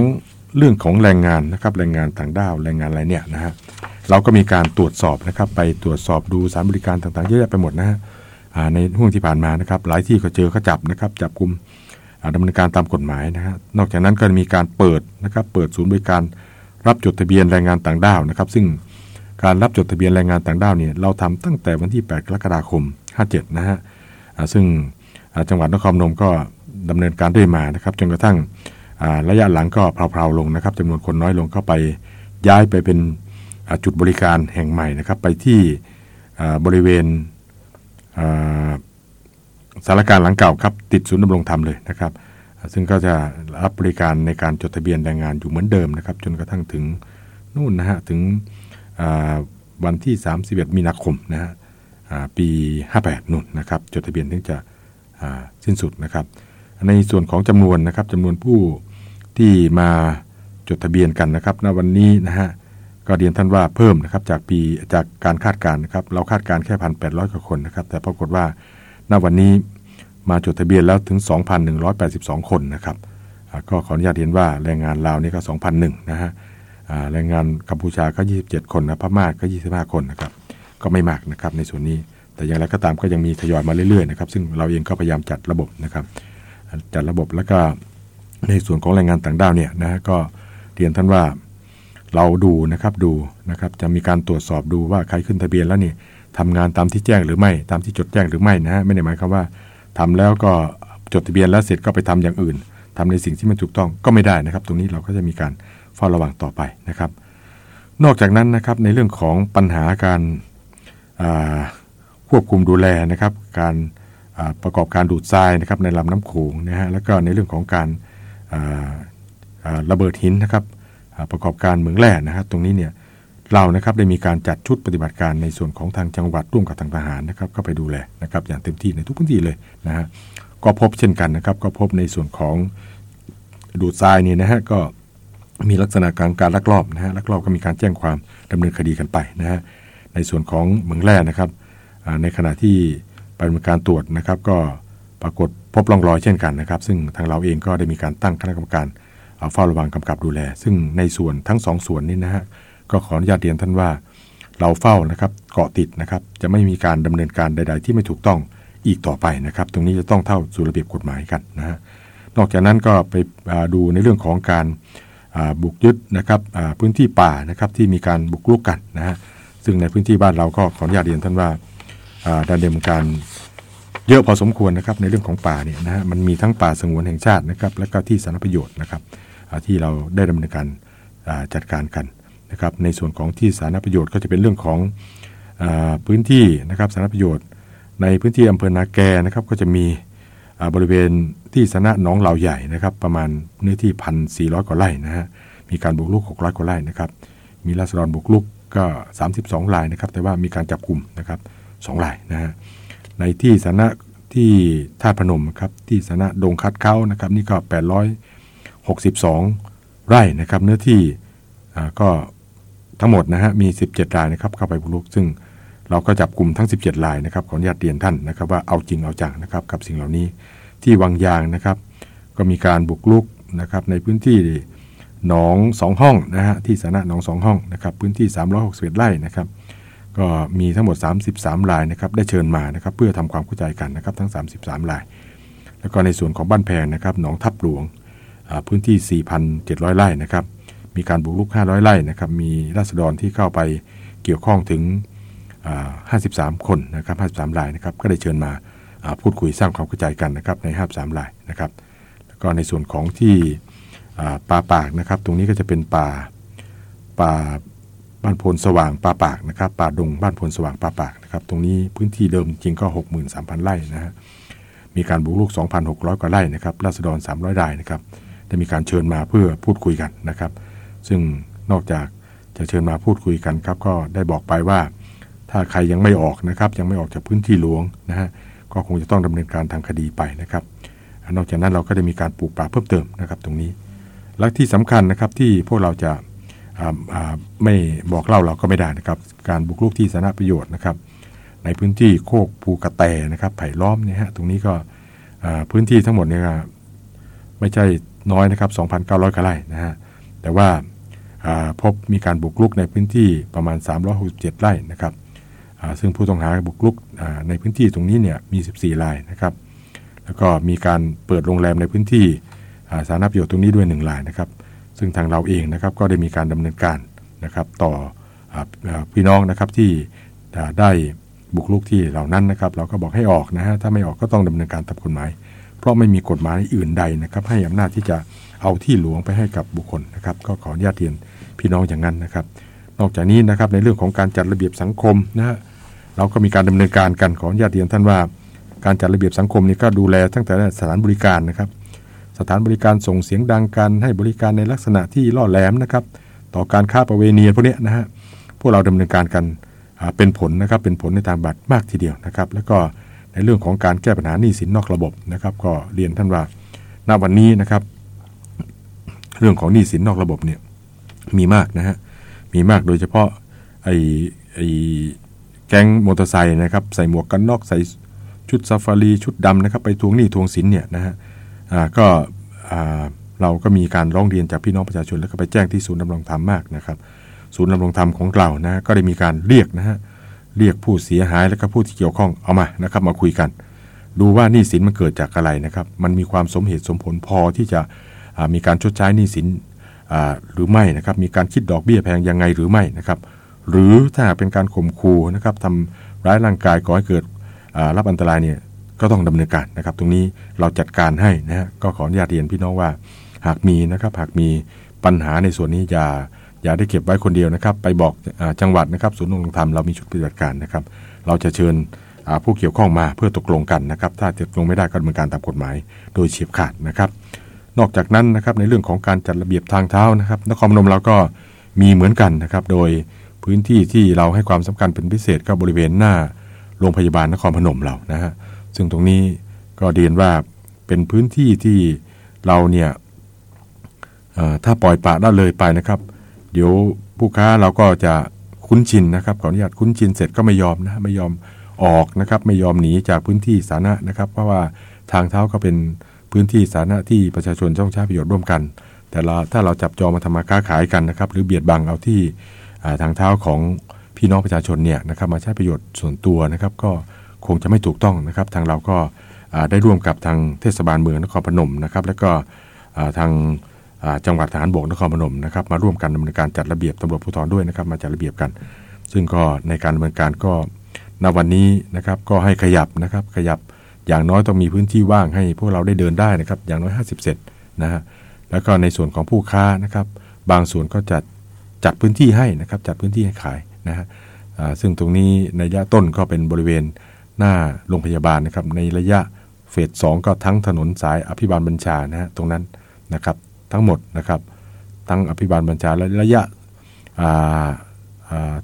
เรื่องของแรงงานนะครับแรงงานต่างด้าวแรงงานอะไรเนี่ยนะฮะเราก็มีการตรวจสอบนะครับ ไปตรวจสอบดูสารบริการต่างๆเยอะแยะไปหมดนะฮะในห่วงที่ผ่านมานะครับ หลายที่ก็เจอก็จับนะครับ จับกลุ่ม ดำเนินการตามกฎหมายนะฮะนอกจากนั้นก็มีการเปิดนะครับเปิดศูนย์บริการรับจดทะเบียนแรงงานต่างด้าวนะครับซึ่งการรับจดทะเบียนแรงงานต่างด้าวเนี่ยเราทำตั้งแต่วันที่ 8 กรกฎาคม 57 นะฮะซึ่งจังหวัดนครพนมก็ดำเนินการด้วยมานะครับจนกระทั่งระยะหลังก็เพลาๆลงนะครับจำนวนคนน้อยลงเข้าไปย้ายไปเป็นจุดบริการแห่งใหม่นะครับ ไปที่บริเวณ สารการหลังเก่าครับติดศูนย์ดำรงธรรมเลยนะครับ ซึ่งก็จะรับบริการในการจดทะเบียนแรงงานอยู่เหมือนเดิมนะครับ จนกระทั่งถึงนู่นนะฮะถึงวันที่ 31 มีนาคมนะฮะปี 58นู่นนะครับจดทะเบียนถึงจะสิ้นสุดนะครับ ในส่วนของจำนวนนะครับจำนวนผู้ที่มาจดทะเบียนกันนะครับณวันนี้นะฮะก็เรียนท่านว่าเพิ่มนะครับจากปีจากการคาดการณ์นะครับเราคาดการณ์แค่พันแปดร้อยกว่าคนนะครับ แต่ปรากฏว่า ณวันนี้มาจดทะเบียนแล้วถึง 2,182 คนนะครับก็ขออนุญาตเรียนว่าแรงงานลาวนี่ก็ 2,001นะฮะแรงงานกัมพูชาก็ 27 คนนะพม่าก็ 25 คนนะครับก็ไม่มากนะครับในส่วนนี้แต่อย่างไรก็ตามก็ยังมีทยอยมาเรื่อยๆนะครับซึ่งเราเองก็พยายามจัดระบบนะครับจัดระบบแล้วก็ในส่วนของแรงงานต่างด้าวเนี่ยนะก็เรียนท่านว่าเราดูนะครับดูนะครับจะมีการตรวจสอบดูว่าใครขึ้นทะเบียนแล้วนี่ ทำงานตามที่แจ้งหรือไม่ตามที่จดแจ้งหรือไม่นะฮะไม่ได้หมายความว่าทำแล้วก็จดทะเบียนแล้วเสร็จก็ไปทำอย่างอื่นทำในสิ่งที่มันถูกต้องก็ไม่ได้นะครับ ตรงนี้เราก็จะมีการเฝ้าระวังต่อไปนะครับ นอกจากนั้นนะครับในเรื่องของปัญหาการควบคุมดูแลนะครับ การประกอบการดูดทรายนะครับในลำน้ำโขงนะฮะแล้วก็ในเรื่องของการระเบิดหินนะครับประกอบการเหมืองแร่นะครับตรงนี้เนี่ย เรานะครับได้มีการจัดชุดปฏิบัติการในส่วนของทางจังหวัดร่วมกับทางทหารนะครับเข้าไปดูแลนะครับอย่างเต็มที่ในทุกพื้นที่เลยนะฮะก็พบเช่นกันนะครับก็พบในส่วนของดูดทรายนี่นะฮะก็มีลักษณะการการลักลอบนะฮะลักลอบก็มีการแจ้งความดำเนินคดีกันไปนะฮะในส่วนของเมืองแร่นะครับในขณะที่ไปดำเนิการตรวจนะครับก็ปรากฏพบร่องรอยเช่นกันนะครับ ซึ่งทางเราเองก็ได้มีการตั้งคณะกรรมการเฝ้าระวังกำกับดูแล ซึ่งในส่วนทั้งสองส่วนนี้นะฮะ ก็ขออนุญาตเรียนท่านว่า เราเฝ้านะครับเกาะติดนะครับ จะไม่มีการดำเนินการใด ๆ ที่ไม่ถูกต้องอีกต่อไปนะครับ ตรงนี้จะต้องเท่าสู่ระเบียบกฎหมายกันนะฮะนอกจากนั้นก็ไปดูในเรื่องของการบุกยึดนะครับพื้นที่ป่านะครับที่มีการบุกรุกกันนะฮะซึ่งในพื้นที่บ้านเราก็ขออนุญาตเรียนท่านว่าดำเนินการเยอะพอสมควรนะครับในเรื่องของป่าเนี่ยนะฮะมันมีทั้งป่าสงวนแห่งชาตินะครับและก็ที่สาธารณประโยชน์นะครับที่เราได้ดำเนินการจัดการกัน นะครับในส่วนของที่สาธารณประโยชน์ก็จะเป็นเรื่องของอพื้นที่นะครับสาธารณประโยชน์ ในพื้นที่อำเภอนาแกนะครับก็จะมีบริเวณที่สาธารณะหนองเหล่าใหญ่นะครับประมาณเนื้อที่พันสี่ร้อยกว่าไร่นะฮะมีการบุกรุกหกร้อยกว่าไร่นะครับมีราษฎรบุกรุกก็ 32รายนะครับแต่ว่ามีการจับกลุ่มนะครับสองรายนะฮะในที่สาธารณะที่ท่าพนมครับที่สาธารณะดงคัดเข้านะครับนี่ก็ 862 ไร่นะครับเนื้อที่ก็ ทั้งหมดนะฮะมี 17 รายนะครับเข้าไปบุกรุก ซึ่งเราก็จับกลุ่มทั้ง 17 รายนะครับขออนุญาตเรียนท่านนะครับว่าเอาจริงเอาจังนะครับกับสิ่งเหล่านี้ที่วังยางนะครับ ก็มีการบุกรุกนะครับในพื้นที่หนองสองห้องนะฮะที่สาธาระหนองสองห้องนะครับพื้นที่ 361ไร่นะครับก็มีทั้งหมด 33รายนะครับได้เชิญมานะครับเพื่อทำความเข้าใจกันนะครับทั้ง 33ราย แล้วก็ในส่วนของบ้านแพงนะครับหนองทับหลวงพื้นที่ 4,700 ไร่นะครับ มีการบุกรุก 500 ไร่นะครับ มีราษฎรที่เข้าไปเกี่ยวข้องถึง 53 คนนะครับ 53 รายนะครับ ก็ได้เชิญมาพูดคุยสร้างความเข้าใจกันนะครับใน 53 รายนะครับ แล้วก็ในส่วนของที่ป่าปากนะครับ ตรงนี้ก็จะเป็นป่าป่าบ้านพลสว่างป่าปากนะครับ ป่าดงบ้านพลสว่างป่าปากนะครับ ตรงนี้พื้นที่เดิมจริงก็ 63,000 ไร่นะฮะ มีการบุกรุก 2,600 กว่าไร่นะครับ ราษฎร 300 รายนะครับ ได้มีการเชิญมาเพื่อพูดคุยกันนะครับ ซึ่งนอกจากจะเชิญมาพูดคุยกันครับ ก็ได้บอกไปว่า ถ้าใครยังไม่ออกนะครับ ยังไม่ออกจากพื้นที่หลวงนะฮะก็คงจะต้องดำเนินการทางคดีไปนะครับ นอกจากนั้นเราก็ได้มีการปลูกป่าเพิ่มเติมนะครับ ตรงนี้ และที่สำคัญนะครับที่พวกเราจะไม่บอกเล่าเราก็ไม่ได้นะครับ การบุกรุกที่สาธารณประโยชน์นะครับ ในพื้นที่โคกภูกระแตนะครับ ไผ่ล้อมเนี่ยฮะตรงนี้ก็พื้นที่ทั้งหมดเนี่ยไม่ใช่น้อยนะครับ 2,900กว่าไร่นะฮะแต่ว่า พบมีการบุกรุกในพื้นที่ประมาณ 367 ไร่นะครับซึ่งผู้ต้องหาบุกรุกในพื้นที่ตรงนี้เนี่ยมี 14รายนะครับ แล้วก็มีการเปิดโรงแรมในพื้นที่สาธารณประโยชน์ตรงนี้ด้วย1รายนะครับ ซึ่งทางเราเองนะครับก็ได้มีการดำเนินการนะครับต่อพี่น้องนะครับที่ได้บุกรุกที่เหล่านั้นนะครับ เราก็บอกให้ออกนะฮะถ้าไม่ออกก็ต้องดำเนินการตามกฎหมาย เพราะไม่มีกฎหมายอื่นใดนะครับ ให้อำนาจที่จะเอาที่หลวงไปให้กับบุคคลนะครับ ก็ขออนุญาตเรียน พี่น้องอย่างนั้นนะครับ นอกจากนี้นะครับในเรื่องของการจัดระเบียบสังคมนะฮะเราก็มีการดำเนินการกันขออนุญาตเรียนท่านว่า การจัดระเบียบสังคมนี้ก็ดูแลตั้งแต่สถานบริการนะครับ สถานบริการส่งเสียงดังกันให้บริการในลักษณะที่ล่อแหลมนะครับ ต่อการค้าประเวณีพวกนี้นะฮะพวกเราดำเนินการกันเป็นผลนะครับเป็นผลในทางบัตรมากทีเดียวนะครับ แล้วก็ในเรื่องของการแก้ปัญหาหนี้สินนอกระบบนะครับ ก็เรียนท่านว่าณวันนี้นะครับ เรื่องของหนี้สินนอกระบบเนี่ย มีมากนะฮะ มีมากโดยเฉพาะไอ้ไอ้แก๊งมอเตอร์ไซค์นะครับ ใส่หมวกกันน็อกใส่ชุดซาฟารีชุดดำนะครับ ไปทวงหนี้ทวงสินเนี่ยนะฮะอ่าก็อ่าเราก็มีการร้องเรียนจากพี่น้องประชาชนแล้วก็ไปแจ้งที่ศูนย์ดำรงธรรมมากนะครับ ศูนย์ดำรงธรรมของเรานะก็ได้มีการเรียกนะฮะเรียกผู้เสียหายแล้วก็ผู้ที่เกี่ยวข้องเอามานะครับ มาคุยกัน ดูว่าหนี้สินมันเกิดจากอะไรนะครับ มันมีความสมเหตุสมผลพอที่จะมีการชดใช้หนี้สิน หรือไม่นะครับมีการคิดดอกเบี้ยแพงยังไงหรือไม่นะครับหรือถ้าเป็นการข่มขู่นะครับทำร้ายร่างกายก่อให้เกิดรับอันตรายเนี่ยก็ต้องดำเนินการนะครับ ตรงนี้เราจัดการให้นะฮะก็ขออนุญาตเรียนพี่น้องว่า หากมีนะครับหากมีปัญหาในส่วนนี้อย่าอย่าได้เก็บไว้คนเดียวนะครับ ไปบอกจังหวัดนะครับศูนย์นรงธรรมเรามีชุดปฏิบัติการนะครับ เราจะเชิญผู้เกี่ยวข้องมาเพื่อตกลงกันนะครับ ถ้าตกลงไม่ได้ก็ดำเนินการตามกฎหมาย โดยเฉียบขาดนะครับ นอกจากนั้นนะครับในเรื่องของการจัดระเบียบทางเท้านะครับนครพนมเราก็มีเหมือนกันนะครับ โดยพื้นที่ที่เราให้ความสำคัญเป็นพิเศษก็บริเวณหน้าโรงพยาบาลนครพนมเรานะฮะซึ่งตรงนี้ก็เรียนว่าเป็นพื้นที่ที่เราเนี่ยถ้าปล่อยปะละเลยไปนะครับ เดี๋ยวผู้ค้าเราก็จะคุ้นชินนะครับขออนุญาตคุ้นชินเสร็จก็ไม่ยอมนะไม่ยอมออกนะครับ ไม่ยอมหนีจากพื้นที่สาธารณะนะครับ เพราะว่าทางเท้าก็เป็น พื้นที่สาธารณะที่ประชาชนต้องใช้ประโยชน์ร่วมกัน แต่เราถ้าเราจับจองมาทำมาค้าขายกันนะครับ หรือเบียดบังเอาที่ทางเท้าของพี่น้องประชาชนเนี่ยนะครับมาใช้ประโยชน์ส่วนตัวนะครับ ก็คงจะไม่ถูกต้องนะครับ ทางเราก็ได้ร่วมกับทางเทศบาลเมืองนครพนมนะครับ แล้วก็ทางจังหวัดทหารบกนครพนมนะครับ มาร่วมกันดำเนินการจัดระเบียบตำรวจภูธรด้วยนะครับ มาจัดระเบียบกัน ซึ่งก็ในการดำเนินการก็ณวันนี้นะครับก็ให้ขยับนะครับขยับ อย่างน้อยต้องมีพื้นที่ว่างให้พวกเราได้เดินได้นะครับ อย่างน้อย 50 เซนนะฮะแล้วก็ในส่วนของผู้ค้านะครับ บางส่วนก็จัดจัดพื้นที่ให้นะครับ จัดพื้นที่ให้ขายนะฮะซึ่งตรงนี้ในระยะต้นก็เป็นบริเวณหน้าโรงพยาบาลนะครับ ในระยะเฟสสก็ทั้งถนนสายอภิบาลบัญชานะฮะตรงนั้นนะครับ ทั้งหมดนะครับ ทั้งอภิบาลบัญชาและระยะ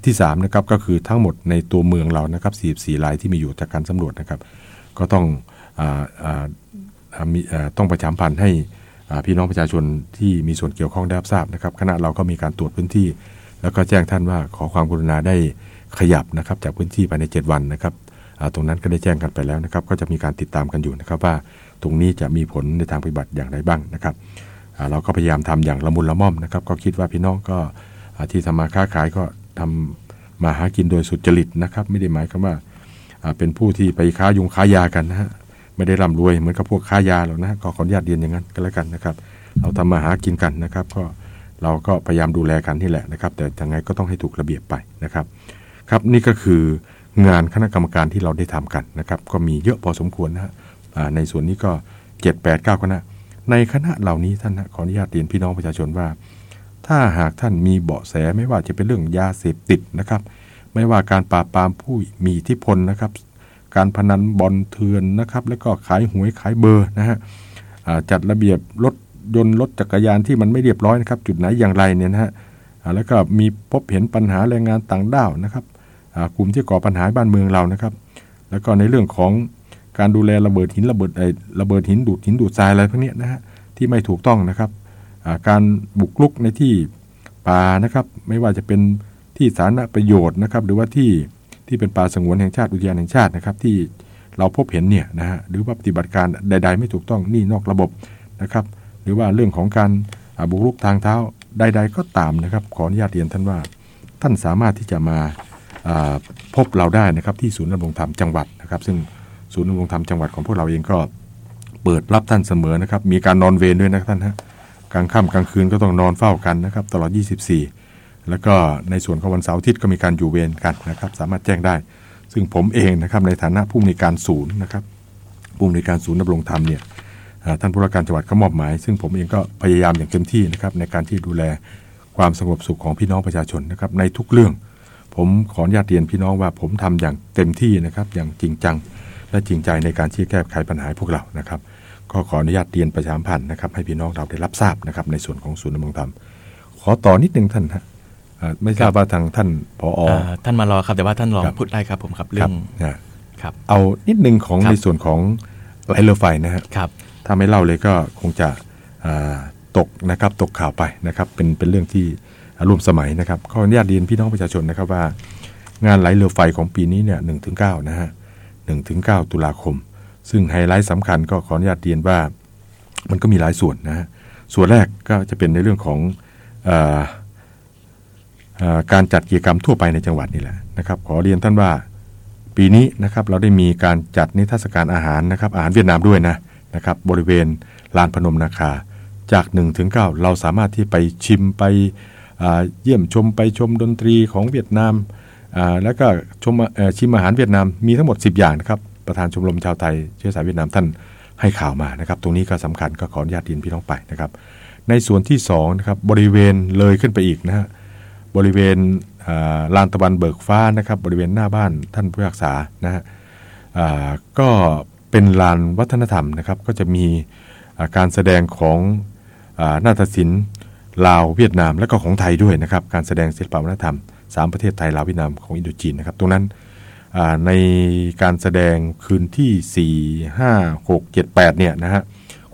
ที่3นะครับก็คือทั้งหมดในตัวเมืองเรานะครับ 44รายที่มีอยู่จากการสำรวจนะครับ ก็ต้องอมีต้องประชามพันธ์ให้พี่น้องประชาชนที่มีส่วนเกี่ยวข้องได้รับทราบนะครับ คณะเราก็มีการตรวจพื้นที่ แล้วก็แจ้งท่านว่าขอความกรุณาได้ขยับนะครับ จากพื้นที่ภายใน 7 วันนะครับตรงนั้นก็ได้แจ้งกันไปแล้วนะครับ ก็จะมีการติดตามกันอยู่นะครับ ว่าตรงนี้จะมีผลในทางปฏิบัติอย่างไรบ้างนะครับเราก็พยายามทำอย่างละมุนละม่อมนะครับ ก็คิดว่าพี่น้องก็ที่ทำมาค้าขายก็ทำมาหากินโดยสุจริตนะครับ ไม่ได้หมายความว่า เป็นผู้ที่ไปค้ายุงค้ายากันนะฮะไม่ได้ร่ำรวยเหมือนกับพวกค้ายาหรอกนะก็ขออนุญาตเรียนอย่างนั้นก็แล้วกันนะครับ เราทำมาหากินกันนะครับ ก็เราก็พยายามดูแลกันที่แหละนะครับ แต่ยังไงก็ต้องให้ถูกระเบียบไปนะครับ ครับนี่ก็คืองานคณะกรรมการที่เราได้ทำกันนะครับ ก็มีเยอะพอสมควรนะฮะในส่วนนี้ก็7 8 9คณะ ในคณะเหล่านี้ท่านขออนุญาตเรียนพี่น้องประชาชนว่า ถ้าหากท่านมีเบาะแสไม่ว่าจะเป็นเรื่องยาเสพติดนะครับ ไม่ว่าการปราบปรามผู้มีอิทธิพลนะครับ การพนันบอลเถื่อนนะครับ แล้วก็ขายหวยขายเบอร์นะฮะจัดระเบียบรถยนต์รถจักรยานที่มันไม่เรียบร้อยนะครับ จุดไหนอย่างไรเนี่ยนะฮะแล้วก็มีพบเห็นปัญหาแรงงานต่างด้าวนะครับกลุ่มที่ก่อปัญหาบ้านเมืองเรานะครับ แล้วก็ในเรื่องของการดูแลระเบิดหินระเบิดไอระเบิดหินดูดหินดูดทรายอะไรพวกนี้นะฮะที่ไม่ถูกต้องนะครับการบุกลุกในที่ป่านะครับ ไม่ว่าจะเป็น ที่สาธารณประโยชน์นะครับ หรือว่าที่ที่เป็นป่าสงวนแห่งชาติอุทยานแห่งชาตินะครับ ที่เราพบเห็นเนี่ยนะฮะหรือว่าปฏิบัติการใด ๆ ไม่ถูกต้องนี่นอกระบบนะครับ หรือว่าเรื่องของการบุกรุกทางเท้าใด ๆ ก็ตามนะครับ ขออนุญาตเรียนท่านว่า ท่านสามารถที่จะมาพบเราได้นะครับที่ศูนย์ดำรงธรรมจังหวัดนะครับ ซึ่งศูนย์ดำรงธรรมจังหวัดของพวกเราเองก็เปิดรับท่านเสมอนะครับ มีการนอนเวรด้วยนะท่านฮะกลางค่ำกลางคืนก็ต้องนอนเฝ้ากันนะครับ ตลอด 24 แล้วก็ในส่วนของวันเสาร์อาทิตย์ก็มีการอยู่เวรกันนะครับ สามารถแจ้งได้ ซึ่งผมเองนะครับในฐานะผู้มีการศูนย์นะครับผู้มีการศูนย์ดำรงธรรมเนี่ยท่านผู้ว่าการจังหวัดก็มอบหมาย ซึ่งผมเองก็พยายามอย่างเต็มที่นะครับในการที่ดูแลความสงบสุขของพี่น้องประชาชนนะครับในทุกเรื่อง ผมขออนุญาตเรียนพี่น้องว่าผมทำอย่างเต็มที่นะครับอย่างจริงจัง และจริงใจในการที่แก้ไขปัญหาพวกเรานะครับ ก็ขออนุญาตเรียนประชาพันธ์นะครับให้พี่น้องเราได้รับทราบนะครับในส่วนของศูนย์ดำรงธรรมขอต่อนิดนึงท่านฮะ ไม่ทราบว่าทางท่านผอท่านมารอครับแต่ว่าท่านรองพูดได้ครับผมครับเรื่องครับเอานิดนึงของในส่วนของไหลเรือไฟนะฮะครับถ้าไม่เล่าเลยก็คงจะตกนะครับตกข่าวไปนะครับเป็นเป็นเรื่องที่ร่วมสมัยนะครับขออนุญาตเรียนพี่น้องประชาชนนะครับว่า งานไหลเรือไฟของปีนี้เนี่ยหนึ่งถึงเก้านะฮะหนึ่งถึงเก้าตุลาคม ซึ่งไฮไลท์สำคัญก็ขออนุญาตเรียนว่ามันก็มีหลายส่วนนะฮะส่วนแรกก็จะเป็นในเรื่องของอ การจัดกิจกรรมทั่วไปในจังหวัดนี่แหละนะครับ ขอเรียนท่านว่าปีนี้นะครับเราได้มีการจัดนิทรรศการอาหารนะครับอาหารเวียดนามด้วยนะนะครับบริเวณลานพนมนาคาจาก1ถึง9เราสามารถที่ไปชิมไปเยี่ยมชมไปชมดนตรีของเวียดนามแล้วก็ชมชิมอาหารเวียดนามมีทั้งหมด 10 อย่างนะครับประธานชมรมชาวไทยเชื้อสายเวียดนามท่านให้ข่าวมานะครับ ตรงนี้ก็สำคัญก็ขออนุญาตยินพี่น้องไปนะครับ ในส่วนที่2นะครับบริเวณเลยขึ้นไปอีกนะฮะ บริเวณลานตะวันเบิกฟ้านะครับ บริเวณหน้าบ้านท่านผู้รักษานะฮะก็เป็นลานวัฒนธรรมนะครับ ก็จะมีการแสดงของนาฏศิลป์ลาวเวียดนามและก็ของไทยด้วยนะครับ การแสดงศิลปวัฒนธรรม 3 ประเทศไทยลาวเวียดนามของอินโดจีนนะครับ ตรงนั้นในการแสดงคืนที่ 4 5 6 7 8เนี่ยนะฮะ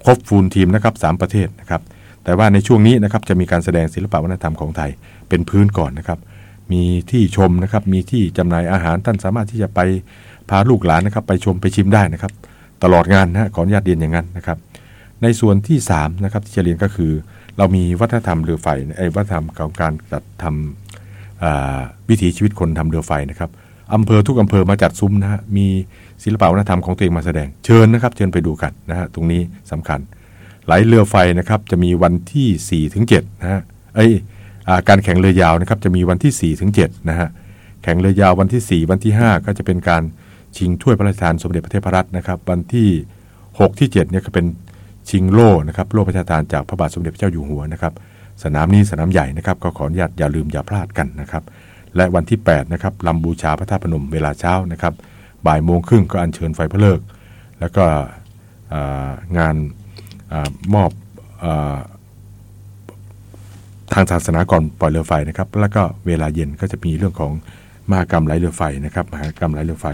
ครบ full team นะครับ3ประเทศนะครับแต่ว่าในช่วงนี้นะครับจะมีการแสดงศิลปวัฒนธรรมของไทย เป็นพื้นก่อนนะครับ มีที่ชมนะครับ มีที่จำหน่ายอาหารท่านสามารถที่จะไปพาลูกหลานนะครับ ไปชมไปชิมได้นะครับ ตลอดงานนะขออนุญาตเรียนอย่างนั้นนะครับ ในส่วนที่3นะครับที่จะเรียนก็คือ เรามีวัฒนธรรมเรือไฟไอ้วัฒนธรรมของการจัดทำวิถีชีวิตคนทำเรือไฟนะครับอำเภอทุกอำเภอมาจัดซุ้มนะฮะมีศิลปวัฒนธรรมของตัวเองมาแสดงเชิญนะครับ เชิญไปดูกันนะฮะตรงนี้สำคัญไหลเรือไฟนะครับจะมีวันที่4ถึง7นะฮะไอ้ การแข่งเรือยาวนะครับจะมีวันที่ 4 ถึง 7 นะฮะแข่งเรือยาววันที่ 4 วันที่ 5 ก็จะเป็นการชิงถ้วยพระราชทานสมเด็จพระเทพรัตน์นะครับ วันที่ 6 ที่ 7เนี่ยก็เป็นชิงโล่นะครับโล่พระราชทานจากพระบาทสมเด็จพระเจ้าอยู่หัวนะครับ สนามนี้สนามใหญ่นะครับก็ขออนุญาตอย่าลืมอย่าพลาดกันนะครับ และวันที่8นะครับลำบูชาพระธาตุพนมเวลาเช้านะครับ บ่ายโมงครึ่งก็อัญเชิญไฟพระเลิก แล้วก็งานอมอบอ ทางศาสนาก่อนปล่อยเรือไฟนะครับ แล้วก็เวลาเย็นก็จะมีเรื่องของมหากรรมไหลเรือไฟนะครับมหากรรมไหลเรือไฟ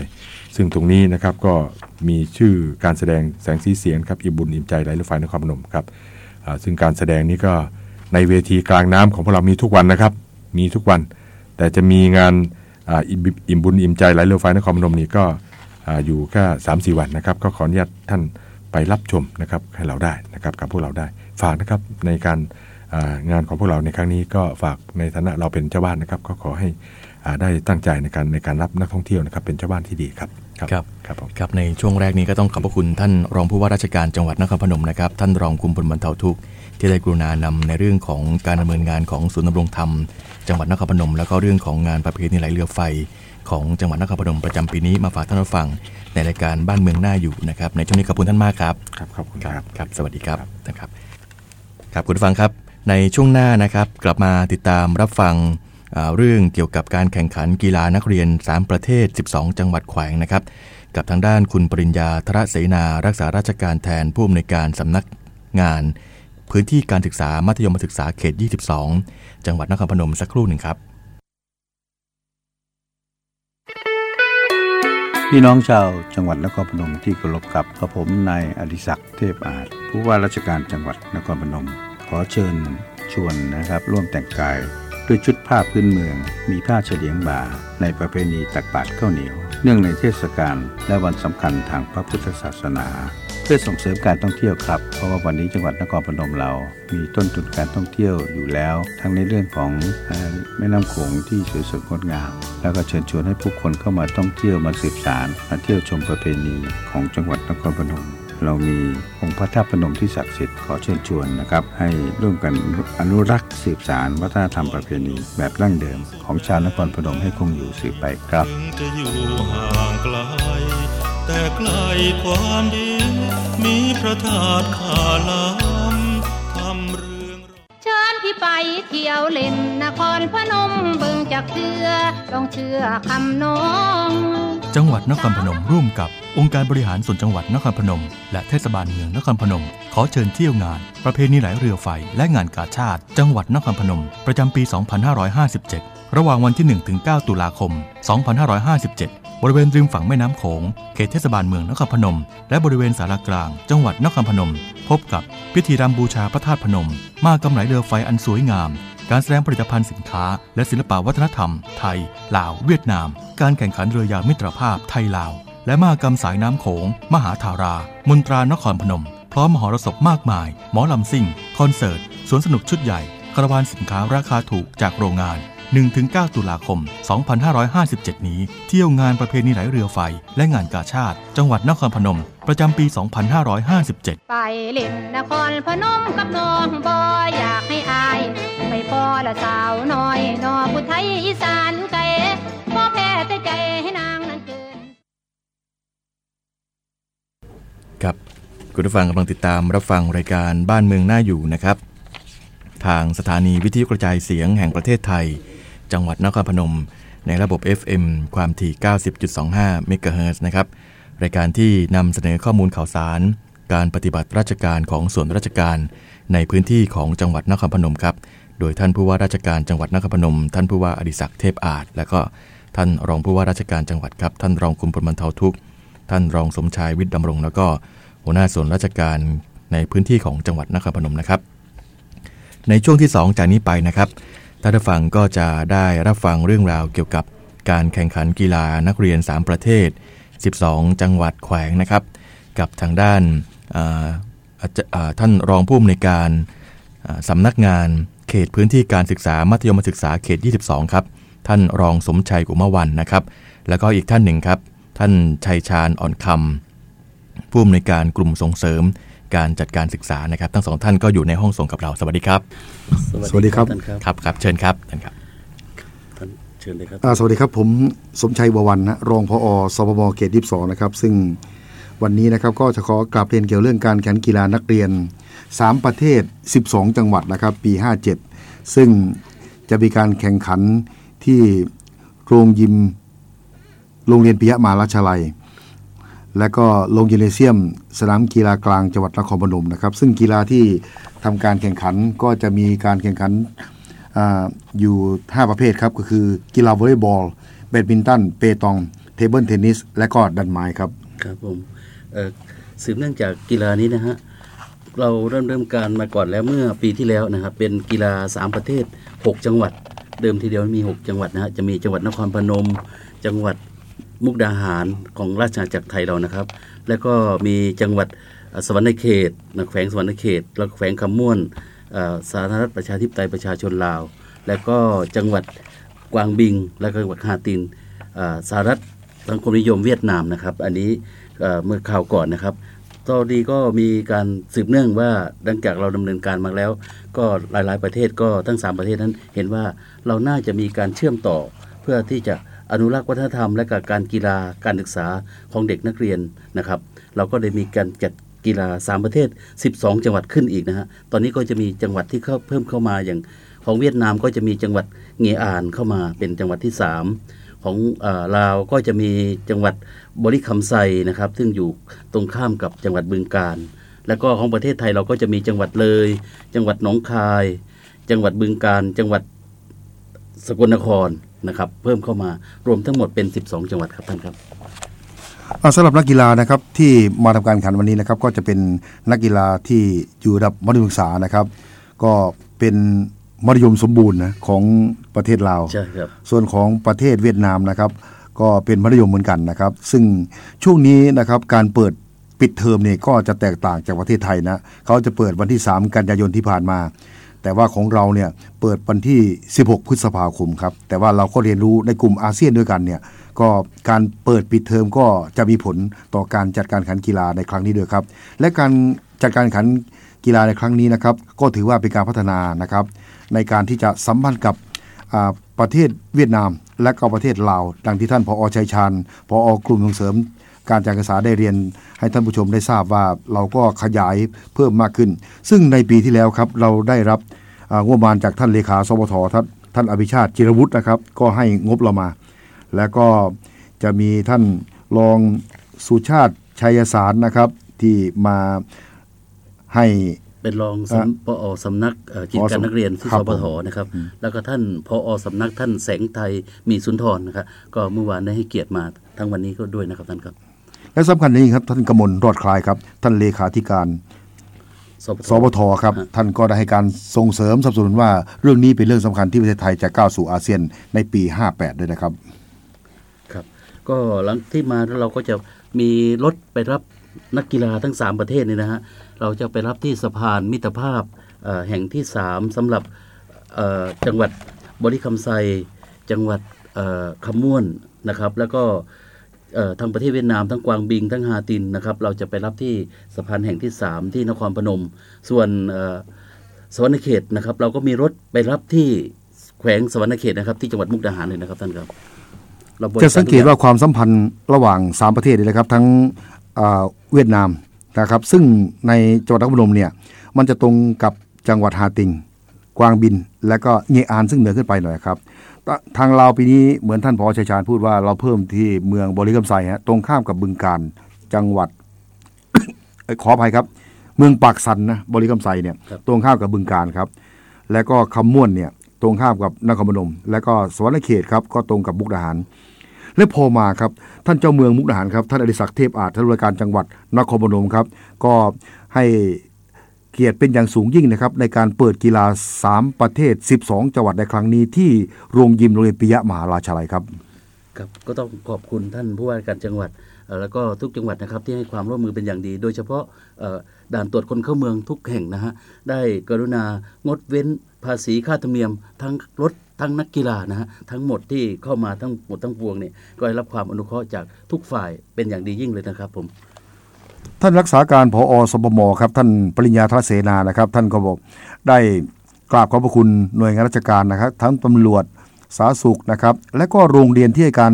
ซึ่งตรงนี้นะครับก็มีชื่อการแสดงแสงสีเสียงครับอิบุญอิ่มใจไหลเรือไฟนครพนมครับซึ่งการแสดงนี้ก็ในเวทีกลางน้ำของพวกเรามีทุกวันนะครับ มีทุกวัน แต่จะมีงานอิ่มบุญอิ่มใจไหลเรือไฟนครพนมนี่ก็อยู่แค่สามสี่วันนะครับ ก็ขออนุญาตท่านไปรับชมนะครับให้เราได้นะครับกับพวกเราได้ฝากนะครับในการ งานของพวกเราในครั้งนี้ก็ฝากในฐานะเราเป็นเจ้าบ้านนะครับ ก็ขอให้ได้ตั้งใจในการในการรับนักท่องเที่ยวนะครับ เป็นเจ้าบ้านที่ดีครับครับครับครับในช่วงแรกนี้ก็ต้องขอบพระคุณท่านรองผู้ว่าราชการจังหวัดนครพนมนะครับ ท่านรองคุมพลบรรเทาทุกข์ที่ได้กรุณานำในเรื่องของการดำเนินงานของศูนย์ดำรงธรรม จังหวัดนครพนม แล้วก็เรื่องของงานประเพณีไหลเรือไฟ ของจังหวัดนครพนมประจำปีนี้มาฝากท่านผู้ฟัง ในรายการบ้านเมืองหน้าอยู่นะครับในช่วงนี้ขอบคุณท่านมากครับครับขอบคุณครับครับสวัสดีครับนะครับครับคุณผู้ฟังครับ ในช่วงหน้านะครับกลับมาติดตามรับฟังเรื่องเกี่ยวกับการแข่งขันกีฬานักเรียน 3 ประเทศ 12 จังหวัดแขวงนะครับ กับทางด้านคุณปริญญาธรเสนา รักษาราชการแทนผู้อำนวยการสำนักงาน พื้นที่การศึกษามัธยมศึกษาเขต 22 จังหวัดนครพนมสักครู่หนึ่งครับ พี่น้องชาวจังหวัดนครพนมที่เคารพครับกับผมนายอดิศักดิ์เทพอาจผู้ว่าราชการจังหวัดนครพนม อเชิญชวนนะครับ ร่วมแต่งกาย ด้วยชุดผ้าพื้นเมือง มีผ้าเฉลียงบ่า ในประเพณีตักบาตรข้าวเหนียว เนื่องในเทศกาลและวันสำคัญทางพระพุทธศาสนา เพื่อส่งเสริมการท่องเที่ยวครับ เพราะว่าวันนี้จังหวัดนครพนมเรา มีต้นทุนการท่องเที่ยวอยู่แล้ว ทั้งในเรื่องของแม่น้ำโขงที่สวยสดงดงามแล้วก็เชิญชวนให้ผู้คนเข้ามาท่องเที่ยวมาสืบสารมาเที่ยวชมประเพณีของจังหวัดนครพนม เรามีองค์พระธาตุพนมที่ศักดิ์สิทธิ์ขอเชิญชวนนะครับ ให้ร่วมกันอนุรักษ์สืบสารวัฒนธรรมประเพณี แบบดั้งเดิม ของชาวนครพนมให้คงอยู่สืบไปครับจะอยู่ห่างไกลแต่ไกลความดีมีพระธาตุขาล้ำทำเรื่องเชิญพี่ไปเที่ยวเล่นนครพนมเบิ่งจากเชือลองเชื่อคำน้อง จังหวัดนครพนมร่วมกับ องค์การบริหารส่วนจังหวัดนครพนม และเทศบาลเมืองนครพนม ขอเชิญเที่ยวงาน ประเพณีไหลเรือไฟและงานกาชาติ จังหวัดนครพนม ประจำปี 2557 ระหว่างวันที่ 1-9 ตุลาคม 2557 บริเวณริมฝั่งแม่น้ำโขง เขตเทศบาลเมืองนครพนม และบริเวณสารกลาง จังหวัดนครพนม พบกับพิธีรำบูชาพระธาตุพนม มากำไหลเรือไฟอันสวยงามการแสดงผลิตภัณฑ์สินค้า และศิลปวัฒนธรรม ไทย ลาว เวียดนาม การแข่งขันเรือยาวมิตรภาพไทยลาว และมหากรรมสายน้ำโขง มหาธารามนตรานครพนม พร้อมมหรสพมากมาย หมอลำซิ่ง คอนเสิร์ต สวนสนุกชุดใหญ่คาราวานสินค้าราคาถูกจากโรงงาน 1-9 ตุลาคม 2557 นี้ เที่ยวงานประเพณีไหลเรือไฟ และงานกาชาติ จังหวัดนครพนม ประจำปี 2557 ไปเล่นนครพนมกับน้องบอยอยากให้อาย ไปพอละสาวน้อยนอผู้ไทยอีสานไกลพ่อแพ ครับคุณผู้ฟังกำลังติดตามรับฟังรายการบ้านเมืองน่าอยู่นะครับ ทางสถานีวิทยุกระจายเสียงแห่งประเทศไทย จังหวัดนครพนม ในระบบ FM ความถี่ 90.25 เมกะเฮิรตซ์นะครับ รายการที่นำเสนอข้อมูลข่าวสาร การปฏิบัติราชการของส่วนราชการ ในพื้นที่ของจังหวัดนครพนมครับ โดยท่านผู้ว่าราชการจังหวัดนครพนม ท่านผู้ว่าอดิศักดิ์เทพอาจ และก็ท่านรองผู้ว่าราชการจังหวัดครับ ท่านรองคุมพลบรรเทาทุกข์ ท่านรองสมชายวิทย์ดำรง แล้วก็ หัวหน้าส่วนราชการในพื้นที่ของจังหวัดนครพนมนะครับ ในช่วงที่ 2 จากนี้ไปนะครับท่านผู้ฟังก็จะได้รับฟังเรื่องราวเกี่ยวกับการแข่งขันกีฬานักเรียน 3 ประเทศ 12 จังหวัดแขวงนะครับ กับทางด้านท่านรองผู้อำนวยการสำนักงานเขตพื้นที่การศึกษามัธยมศึกษาเขต 22 ครับ ท่านรองสมชัยกุมวันนะครับ แล้วก็อีกท่านหนึ่งครับ ท่านชัยชาญอ่อนคำ ผู้อำนวยการกลุ่มส่งเสริม การจัดการศึกษานะครับ ทั้งสองท่านก็อยู่ในห้องส่งกับเราสวัสดีครับ สวัสดีครับท่านครับครับครับเชิญครับท่านครับท่านเชิญเลยครับอ่าสวัสดีครับผมสมชัยววันนะรองพอสพมเขตยี่สองนะครับ ซึ่งวันนี้นะครับก็จะขอกราบเรียนเกี่ยวเรื่องการแข่งกีฬานักเรียน 3 ประเทศ 12 จังหวัดนะครับ ปี 57 ซึ่งจะมีการแข่งขันที่โรงยิม โรงเรียนปิยะมหาราชาลัย และก็โรงยิมเนเซียม สนามกีฬากลางจังหวัดนครพนมนะครับ ซึ่งกีฬาที่ทำการแข่งขันก็จะมีการแข่งขันออยู่ 5 ประเภทครับ ก็คือกีฬาวอลเลย์บอล แบดมินตัน เปตอง table tennis และก็ดันไม้ครับ ครับผมเอ่อสืบเนื่องจากกีฬานี้นะฮะเราเริ่มเริ่มการมาก่อนแล้วเมื่อปีที่แล้วนะครับเป็นกีฬา 3 ประเทศ 6 จังหวัด เดิมทีเดียวมี 6 จังหวัดนะฮะจะมีจังหวัดนครพนม จังหวัด มุกดาหารของราชอาณาจักรไทยเรานะครับ แล้วก็มีจังหวัดสวรรณเขตนแขวงสวรรณเขต แล้วแขวงคำม่วนสาธารณรัฐประชาธิปไตยประชาชนลาว แล้วก็จังหวัดกวางบิง และก็จังหวัดฮาตินสหรัฐสังคมนิยมเวียดนามนะครับ อันนี้เมื่อข่าวก่อนนะครับ ตอนนี้ก็มีการสืบเนื่องว่าดังจากเราดำเนินการมาแล้ว ก็หลาย ๆ ประเทศก็ทั้ง 3 ประเทศนั้นเห็นว่าเราน่าจะมีการเชื่อมต่อเพื่อที่จะ อนุรักษ์วัฒนธรรม และกับการกีฬาการศึกษาของเด็กนักเรียนนะครับ เราก็ได้มีการจัดกีฬา 3 ประเทศ 12 จังหวัดขึ้นอีกนะฮะตอนนี้ก็จะมีจังหวัดที่เข้าเพิ่มเข้ามาอย่าง ของเวียดนามก็จะมีจังหวัดเงียอานเข้ามาเป็นจังหวัดที่ 3 ของอลาวก็จะมีจังหวัดบริคำไซนะครับ ซึ่งอยู่ตรงข้ามกับจังหวัดบึงกาฬแล้วก็ของประเทศไทยเราก็จะมีจังหวัดเลย จังหวัดหนองคาย จังหวัดบึงกาฬจังหวัดสกลนคร นะครับ เพิ่มเข้ามารวมทั้งหมดเป็น 12 จังหวัดครับท่านครับอ่าสำหรับนักกีฬานะครับที่มาทำการแข่งขันวันนี้นะครับ ก็จะเป็นนักกีฬาที่อยู่ระดับมัธยมศึกษานะครับ ก็เป็นมัธยมสมบูรณ์นะของประเทศลาวใช่ครับส่วนของประเทศเวียดนามนะครับ ก็เป็นมัธยมเหมือนกันนะครับ ซึ่งช่วงนี้นะครับการเปิดปิดเทอมเนี่ยก็จะแตกต่างจากประเทศไทยนะเขาจะเปิดวันที่ 3 กันยายนที่ผ่านมา แต่ว่าของเราเนี่ยเปิดวันที่ 16 พฤษภาคมครับ แต่ว่าเราก็เรียนรู้ในกลุ่มอาเซียนด้วยกันเนี่ยก็การเปิดปิดเทอมก็จะมีผลต่อการจัดการแข่งขันกีฬาในครั้งนี้ด้วยครับ และการจัดการแข่งขันกีฬาในครั้งนี้นะครับก็ถือว่าเป็นการพัฒนานะครับในการที่จะสัมพันธ์กับอาประเทศเวียดนาม และก็ประเทศลาว ดังที่ท่านพอชัยชาญพอกลุ่มส่งเสริม การจัดการศึกษาได้เรียนให้ท่านผู้ชมได้ทราบว่าเราก็ขยายเพิ่มมากขึ้น ซึ่งในปีที่แล้วครับเราได้รับอ่างบประมาณจากท่านเลขาสปทท่านท่านอภิชาติจิรวุฒินะครับ ก็ให้งบเรามา แล้วก็จะมีท่านรองสุชาติชัยสารนะครับ ที่มาให้เป็นรองอะสำปอสำนักเอ่อกิจผอการนักเรียนที่ครัสบปทนะครับ แล้วก็ท่านพอสำนักท่านแสงไทยมีสุนทรนะครับ ก็เมื่อวานได้ให้เกียรติมาทั้งวันนี้ก็ด้วยนะครับท่านครับ และสำคัญนี้ครับท่านกมลรอดคลายครับ ท่านเลขาธิการสปทสปทครับฮะท่านก็ได้ให้การส่งเสริมสนับสนุนว่าเรื่องนี้เป็นเรื่องสำคัญที่ประเทศไทยจะก้าวสู่อาเซียนในปี 58 ด้วยนะครับ ครับ ก็หลังที่มาเราก็จะมีรถไปรับนักกีฬาทั้ง 3 ประเทศนี่นะฮะเราจะไปรับที่สะพานมิตรภาพเอ่อแห่งที่ 3สำหรับเอ่อจังหวัดบริคำไซจังหวัดเอ่อคำม่วนนะครับ แล้วก็เอ่อ ทางประเทศเวียดนามทั้งกวางบิงทั้งฮาตินนะครับเราจะไปรับที่สะพานแห่งที่ 3 ที่นครพนม ส่วนเอ่อสวรรณเขตนะครับเราก็มีรถไปรับที่แขวงสวรรณเขตนะครับที่จังหวัดมุกดาหารเลยนะครับท่านครับเราบริจะรสังเกตทุอย่ว่าความสัมพันธ์ระหว่าง 3 ประเทศนี่นะครับทั้งอ่าเวียดนามนะครับซึ่งในจังหวัดนครพนมเนี่ยมันจะตรงกับจังหวัดฮาติง กวางบิน และก็เงอานซึ่งเหนือขึ้นไปหน่อยครับต ทางเราวปีนี้เหมือนท่านพอชัยชาญพูดว่าเราเพิ่มที่เมืองบริกรรมไซฮะตรงข้ามกับบึงการจังหวัดเอ้ยขออภัยครับ เมืองปากสันนะบริกรรมไซเนี่ยครับตรงข้ามกับบึงการครับ แล้วก็คำม่วนเนี่ย ตรงข้ามกับนครพนม แล้วก็สวรรณเขตครับก็ตรงกับมุกดาหาร และพอมาครับ ท่านเจ้าเมืองมุกดาหารครับท่านอดิศักดิ์เทพอาจท่านราชการจังหวัดนครพนมครับ ก็ให้ เกียรติเป็นอย่างสูงยิ่งนะครับ ในการเปิดกีฬา 3 ประเทศ 12 จังหวัดในครั้งนี้ที่โรงยิมโรงเรียนปิยะมหาราชาลัยครับครับก็ต้องขอบคุณท่านผู้ว่าการจังหวัดแล้วก็ทุกจังหวัดนะครับที่ให้ความร่วมมือเป็นอย่างดี โดยเฉพาะด่านตรวจคนเข้าเมืองทุกแห่งนะฮะได้กรุณางดเว้นภาษีค่าธรรมเนียมทั้งรถทั้งนักกีฬานะฮะทั้งหมดที่เข้ามาทั้งหมดทั้งปวงเนี่ยก็ได้รับความอนุเคราะห์จากทุกฝ่ายเป็นอย่างดียิ่งเลยนะครับผม ท่านรักษาการผอสปมครับท่านปริญญาทรเสนานะครับ ท่านก็บอกได้กราบขอบพระคุณหน่วยงานราชการนะครับ ทั้งตำรวจสาธารณสุขนะครับ และก็โรงเรียนที่ให้การ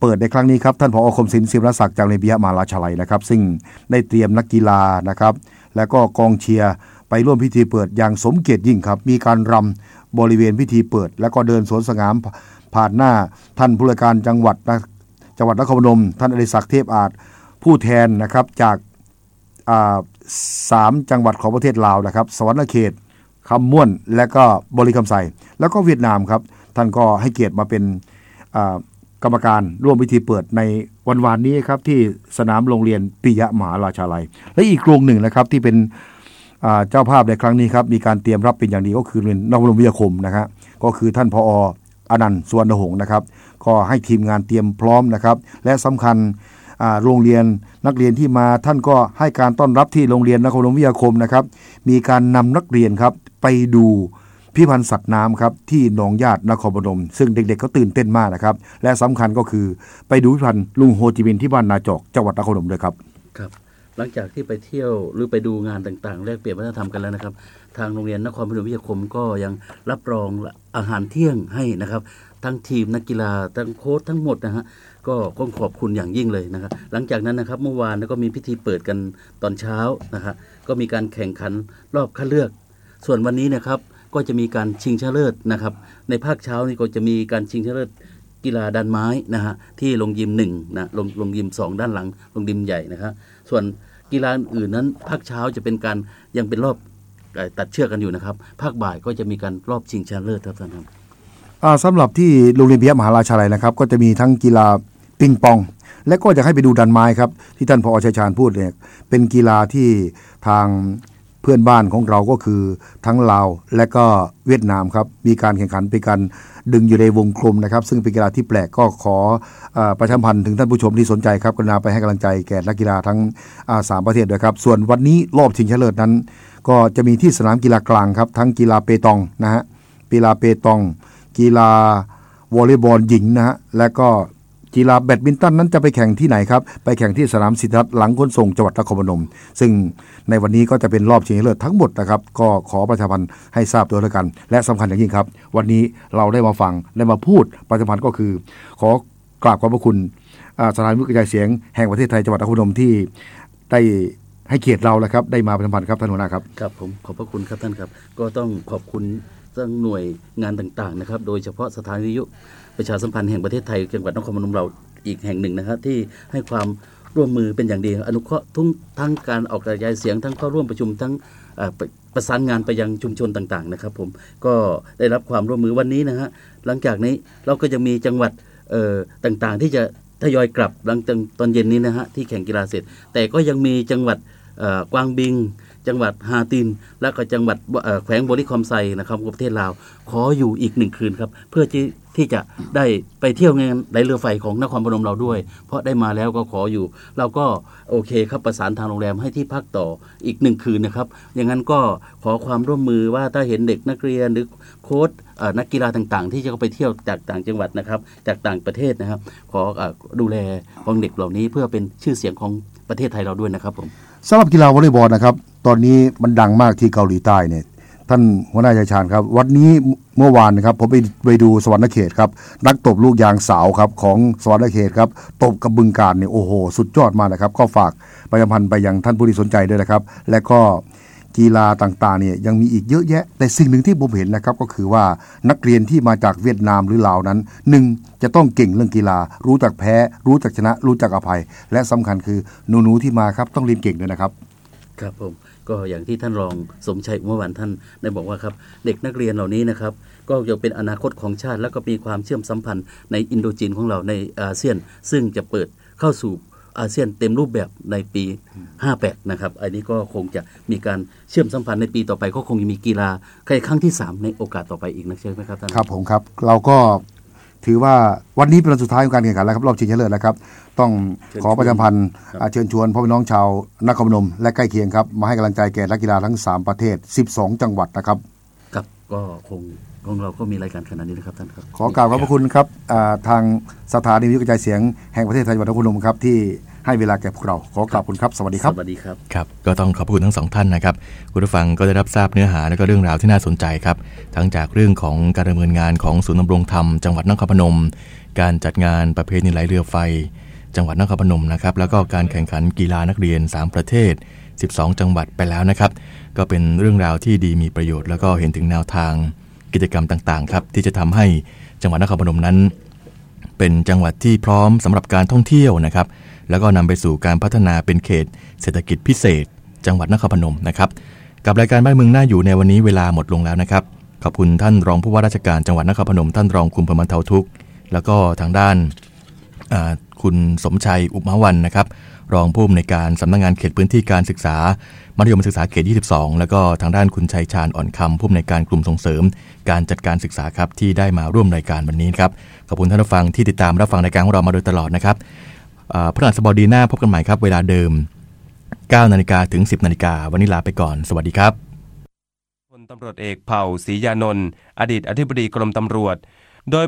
เปิดในครั้งนี้ครับท่านผอคมศิลป์ศิรศักดิ์จากเรยนปิยมาราชาลัยนะครับ ซึ่งได้เตรียมนักกีฬานะครับ และก็กองเชียร์ไปร่วมพิธีเปิดอย่างสมเกียรติยิ่งครับ มีการรำบริเวณพิธีเปิด แล้วก็เดินสวนสนามผ่านหน้าท่านผู้ราชการจังหวัดนะจังหวัดนครพนมท่านอดิศักดิ์เทพอาจ ผู้แทนนะครับจากาสามจังหวัดของประเทศลาวนะครับสวรรณเขตคำม่วนและก็บริคำไซแล้วก็เวียดนามครับ ท่านก็ให้เกียรติมาเป็นกรรมการร่วมพิธีเปิดในวันวานนี้ครับที่สนามโรงเรียนปิยะมหาราชาลัย และอีกโรงหนึ่งนะครับที่เป็นเจ้าภาพในครั้งนี้ครับมีการเตรียมรับเป็นอย่างดีก็คือเรียนนครพนมวิทยาคมนะครับก็คือท่านพออนันต์สวนหงษ์นะครับ ก็ให้ทีมงานเตรียมพร้อมนะครับ และสำคัญ โรงเรียนนักเรียนที่มาท่านก็ให้การต้อนรับที่โรงเรียนนครพนมวิทยาคมนะครับ มีการนำนักเรียนครับไปดูพิพิธภัณฑ์สัตว์น้ำครับที่หนองญาตินครพนม ซึ่งเด็กๆก็ตื่นเต้นมากนะครับ และสำคัญก็คือไปดูพิพิธภัณฑ์ลุงโฮจิมินห์ที่บ้านนาจอกจังหวัดนครพนมด้วยครับครับ หลังจากที่ไปเที่ยวหรือไปดูงานต่างๆแลกเปลี่ยนวัฒนธรรมกันแล้วนะครับ ทางโรงเรียนนครพนมวิทยาคมก็ยังรับรองอาหารเที่ยงให้นะครับ ทั้งทีมนักกีฬาทั้งโค้ชทั้งหมดนะฮะ ก็ต้องขอบคุณอย่างยิ่งเลยนะครับหลังจากนั้นนะครับเมื่อวานก็มีพิธีเปิดกันตอนเช้านะครับก็มีการแข่งขันรอบคัดเลือก ส่วนวันนี้นะครับก็จะมีการชิงชนะเลิศนะครับ ในภาคเช้านี่ก็จะมีการชิงชนะเลิศกีฬาดันไม้นะฮะที่ลงยิมหนึ่งนะลงลงยิมสองด้านหลังลงยิมใหญ่นะครับส่วนกีฬาอื่นนั้นภาคเช้าจะเป็นการยังเป็นรอบตัดเชือกกันอยู่นะครับ ภาคบ่ายก็จะมีการรอบชิงชนะเลิศครับท่านครับสำหรับที่โรงเรียนพิยมหาราชาลัยนะครับ ก็จะมีทั้งกีฬา ปิงปอง และก็อยากให้ไปดูดันไม้ครับ ที่ท่านพอชัยชาญพูดเนี่ยเป็นกีฬาที่ทางเพื่อนบ้านของเราก็คือทั้งลาวและก็เวียดนามครับ มีการแข่งขันเป็นการดึงอยู่ในวงกลมนะครับ ซึ่งเป็นกีฬาที่แปลกก็ขออประชามพันธ์ถึงท่านผู้ชมที่สนใจครับกรุณาไปให้กำลังใจแก่นักกีฬาทั้งสามประเทศด้วยครับ ส่วนวันนี้รอบชิงชนะเลิศนั้น ก็จะมีที่สนามกีฬากลางครับ ทั้งกีฬาเปตองนะฮะกีฬาเปตอง กีฬาวอลเลย์บอลหญิงนะฮะและก็ กีฬาแบดมินตันนั้นจะไปแข่งที่ไหนครับ ไปแข่งที่สนามสิทธัตหลังขนส่งจังหวัดนครพนม ซึ่งในวันนี้ก็จะเป็นรอบชิงเลิศทั้งหมดนะครับ ก็ขอประชาพันธ์ให้ทราบตัวแล้วกัน และสำคัญอย่างยิ่งครับ วันนี้เราได้มาฟังได้มาพูดประชาพันธ์ก็คือ ขอกราบขอบพระคุณสถานวิทยายเสียงแห่งประเทศไทยจังหวัดนครพนมที่ได้ให้เกียรติเราแล้วครับ ได้มาประชาพันธ์ครับท่านหัวหน้าครับครับผมขอบพระคุณครับท่านครับ ก็ต้องขอบคุณทั้งหน่วยงานต่างๆนะครับ โดยเฉพาะสถานวิทยุ ประชาสัมพันธ์แห่งประเทศไทยจังหวัดนครพนมเราอีกแห่งหนึ่งนะครับที่ให้ความร่วมมือเป็นอย่างดี อนุเคราะห์ทุกทั้งการออกกระจายเสียงทั้งเข้าร่วมประชุมทั้งประสานงานไปยังชุมชนต่างๆนะครับ ผมก็ได้รับความร่วมมือวันนี้นะฮะหลังจากนี้เราก็จะมีจังหวัดต่างๆ ที่จะทยอยกลับหลังจากตอนเย็นนี้นะฮะที่แข่งกีฬาเสร็จ แต่ก็ยังมีจังหวัดกวางบิง จังหวัดฮาติน และก็จังหวัดแขวงบริคอมไซนะครับของประเทศลาว ขออยู่อีกหนึ่งคืนครับ เพื่อที่ที่จะได้ไปเที่ยวงานไหลเรือไฟของนครพนมเราด้วย เพราะได้มาแล้วก็ขออยู่ เราก็โอเคครับประสานทางโรงแรมให้ที่พักต่ออีกหนึ่งคืนนะครับ อย่างนั้นก็ขอความร่วมมือว่าถ้าเห็นเด็กนักเรียนหรือโค้ชนักกีฬาต่างๆ ที่จะไปเที่ยวจากต่างจังหวัดนะครับ จากต่างประเทศนะครับ ขออดูแลของเด็กเหล่านี้เพื่อเป็นชื่อเสียงของประเทศไทยเราด้วยนะครับผม สำหรับกีฬาวอลเลย์บอลนะครับ ตอนนี้มันดังมากที่เกาหลีใต้เนี่ยท่านหัวหน้าชายชาญครับ วันนี้เมื่อวานนะครับผมไปไปดูสวรรณเขตครับ นักตบลูกยางสาวครับของสวรรณเขตครับตบกับบึงการเนี่ยโอ้โห สุดยอดมากนะครับ ก็ฝากประชาพันธ์ไปยังท่านผู้ที่สนใจด้วยนะครับ และก็ กีฬาต่างๆเนี่ยยังมีอีกเยอะแยะ แต่สิ่งหนึ่งที่ผมเห็นนะครับก็คือว่านักเรียนที่มาจากเวียดนามหรือลาวนั้นหนึ่งจะต้องเก่งเรื่องกีฬา รู้จักแพ้ รู้จักชนะ รู้จักอภัย และสำคัญคือหนูๆที่มาครับต้องเรียนเก่งด้วยนะครับ ครับผมก็อย่างที่ท่านรองสมชัยเมื่อวานท่านได้บอกว่าครับเด็กนักเรียนเหล่านี้นะครับก็จะเป็นอนาคตของชาติ แล้วก็มีความเชื่อมสัมพันธ์ในอินโดจีนของเราในอาเซียน ซึ่งจะเปิดเข้าสู่ อาเซียนเต็มรูปแบบในปี 58 นะครับ อันนี้ก็คงจะมีการเชื่อมสัมพันธ์ในปีต่อไป ก็คงจะมีกีฬาใครครั้งที่ 3 ในโอกาสต่อไปอีกนะใช่ไหมครับท่านครับผมครับ เราก็ถือว่าวันนี้เป็นวันสุดท้ายของการแข่งขันแล้วครับรอบชิงชนะเลิศแล้วครับ ต้องขอประชาสัมพันธ์อ่าเชิญชวนพ่อพี่น้องชาวนครพนมและใกล้เคียงครับมาให้กำลังใจแก่นักกีฬาทั้ง 3 ประเทศ 12 จังหวัดนะครับครับ ก็คงของเราก็มีรายการขนาดนี้นะครับท่านครับ ขอกราบขอบพระคุณครับอ่าทางสถานีวิทยุกระจายเสียงแห่งประเทศไทยจังหวัดนครพนมครับที่ให้เวลาแก่พวกเรา ขอกราบคุณครับ สวัสดีครับ สวัสดีครับ ครับ ก็ต้องขอบคุณทั้งสองท่านนะครับ คุณผู้ฟังก็ได้รับทราบเนื้อหาและก็เรื่องราวที่น่าสนใจครับ ทั้งจากเรื่องของการดำเนินงานของศูนย์ดำรงธรรมจังหวัดนครพนม การจัดงานประเพณีไหลเรือไฟ จังหวัดนครพนมนะครับ แล้วก็การแข่งขันกีฬานักเรียน 3 ประเทศ 12 จังหวัดไปแล้วนะครับ ก็เป็นเรื่องราวที่ดีมีประโยชน์แล้วก็เห็นถึงแนวทางกิจกรรมต่างๆครับที่จะทำให้จังหวัดนครพนมนั้น เป็นจังหวัดที่พร้อมสำหรับการท่องเที่ยวนะครับ แล้วก็นำไปสู่การพัฒนาเป็นเขต เศรษฐกิจพิเศษ จังหวัดนครพนมนะครับ กับรายการบ้านเมืองน่าอยู่ในวันนี้เวลาหมดลงแล้วนะครับขอบคุณท่านรองผู้ว่าราชการจังหวัดนครพนมท่านรองคุมพมันเทาทุกแล้วก็ทางด้านคุณสมชัยอุมาวันนะครับ รองผู้อำนวยการสำนักงงานเขตพื้นที่การศึกษา มัธยมศึกษาเขต 22 แล้วก็ทางด้านคุณชัยชาญอ่อนคำผู้อำนวยการกลุ่มส่งเสริม การจัดการศึกษาครับที่ได้มาร่วมรายการวันนี้ครับขอบคุณท่านผู้ฟังที่ติดตามรับฟังรายการของเรามาโดยตลอดนะครับอ่าพฤหัสบดีหน้าพบกันใหม่ครับเวลาเดิม 9 นาฬิกาถึง 10 นาฬิกาวันนี้ลาไปก่อน สวัสดีครับพลตำรวจเอกเผ่าศรียานนท์อดีตอธิบดีกรมตำรวจ โดย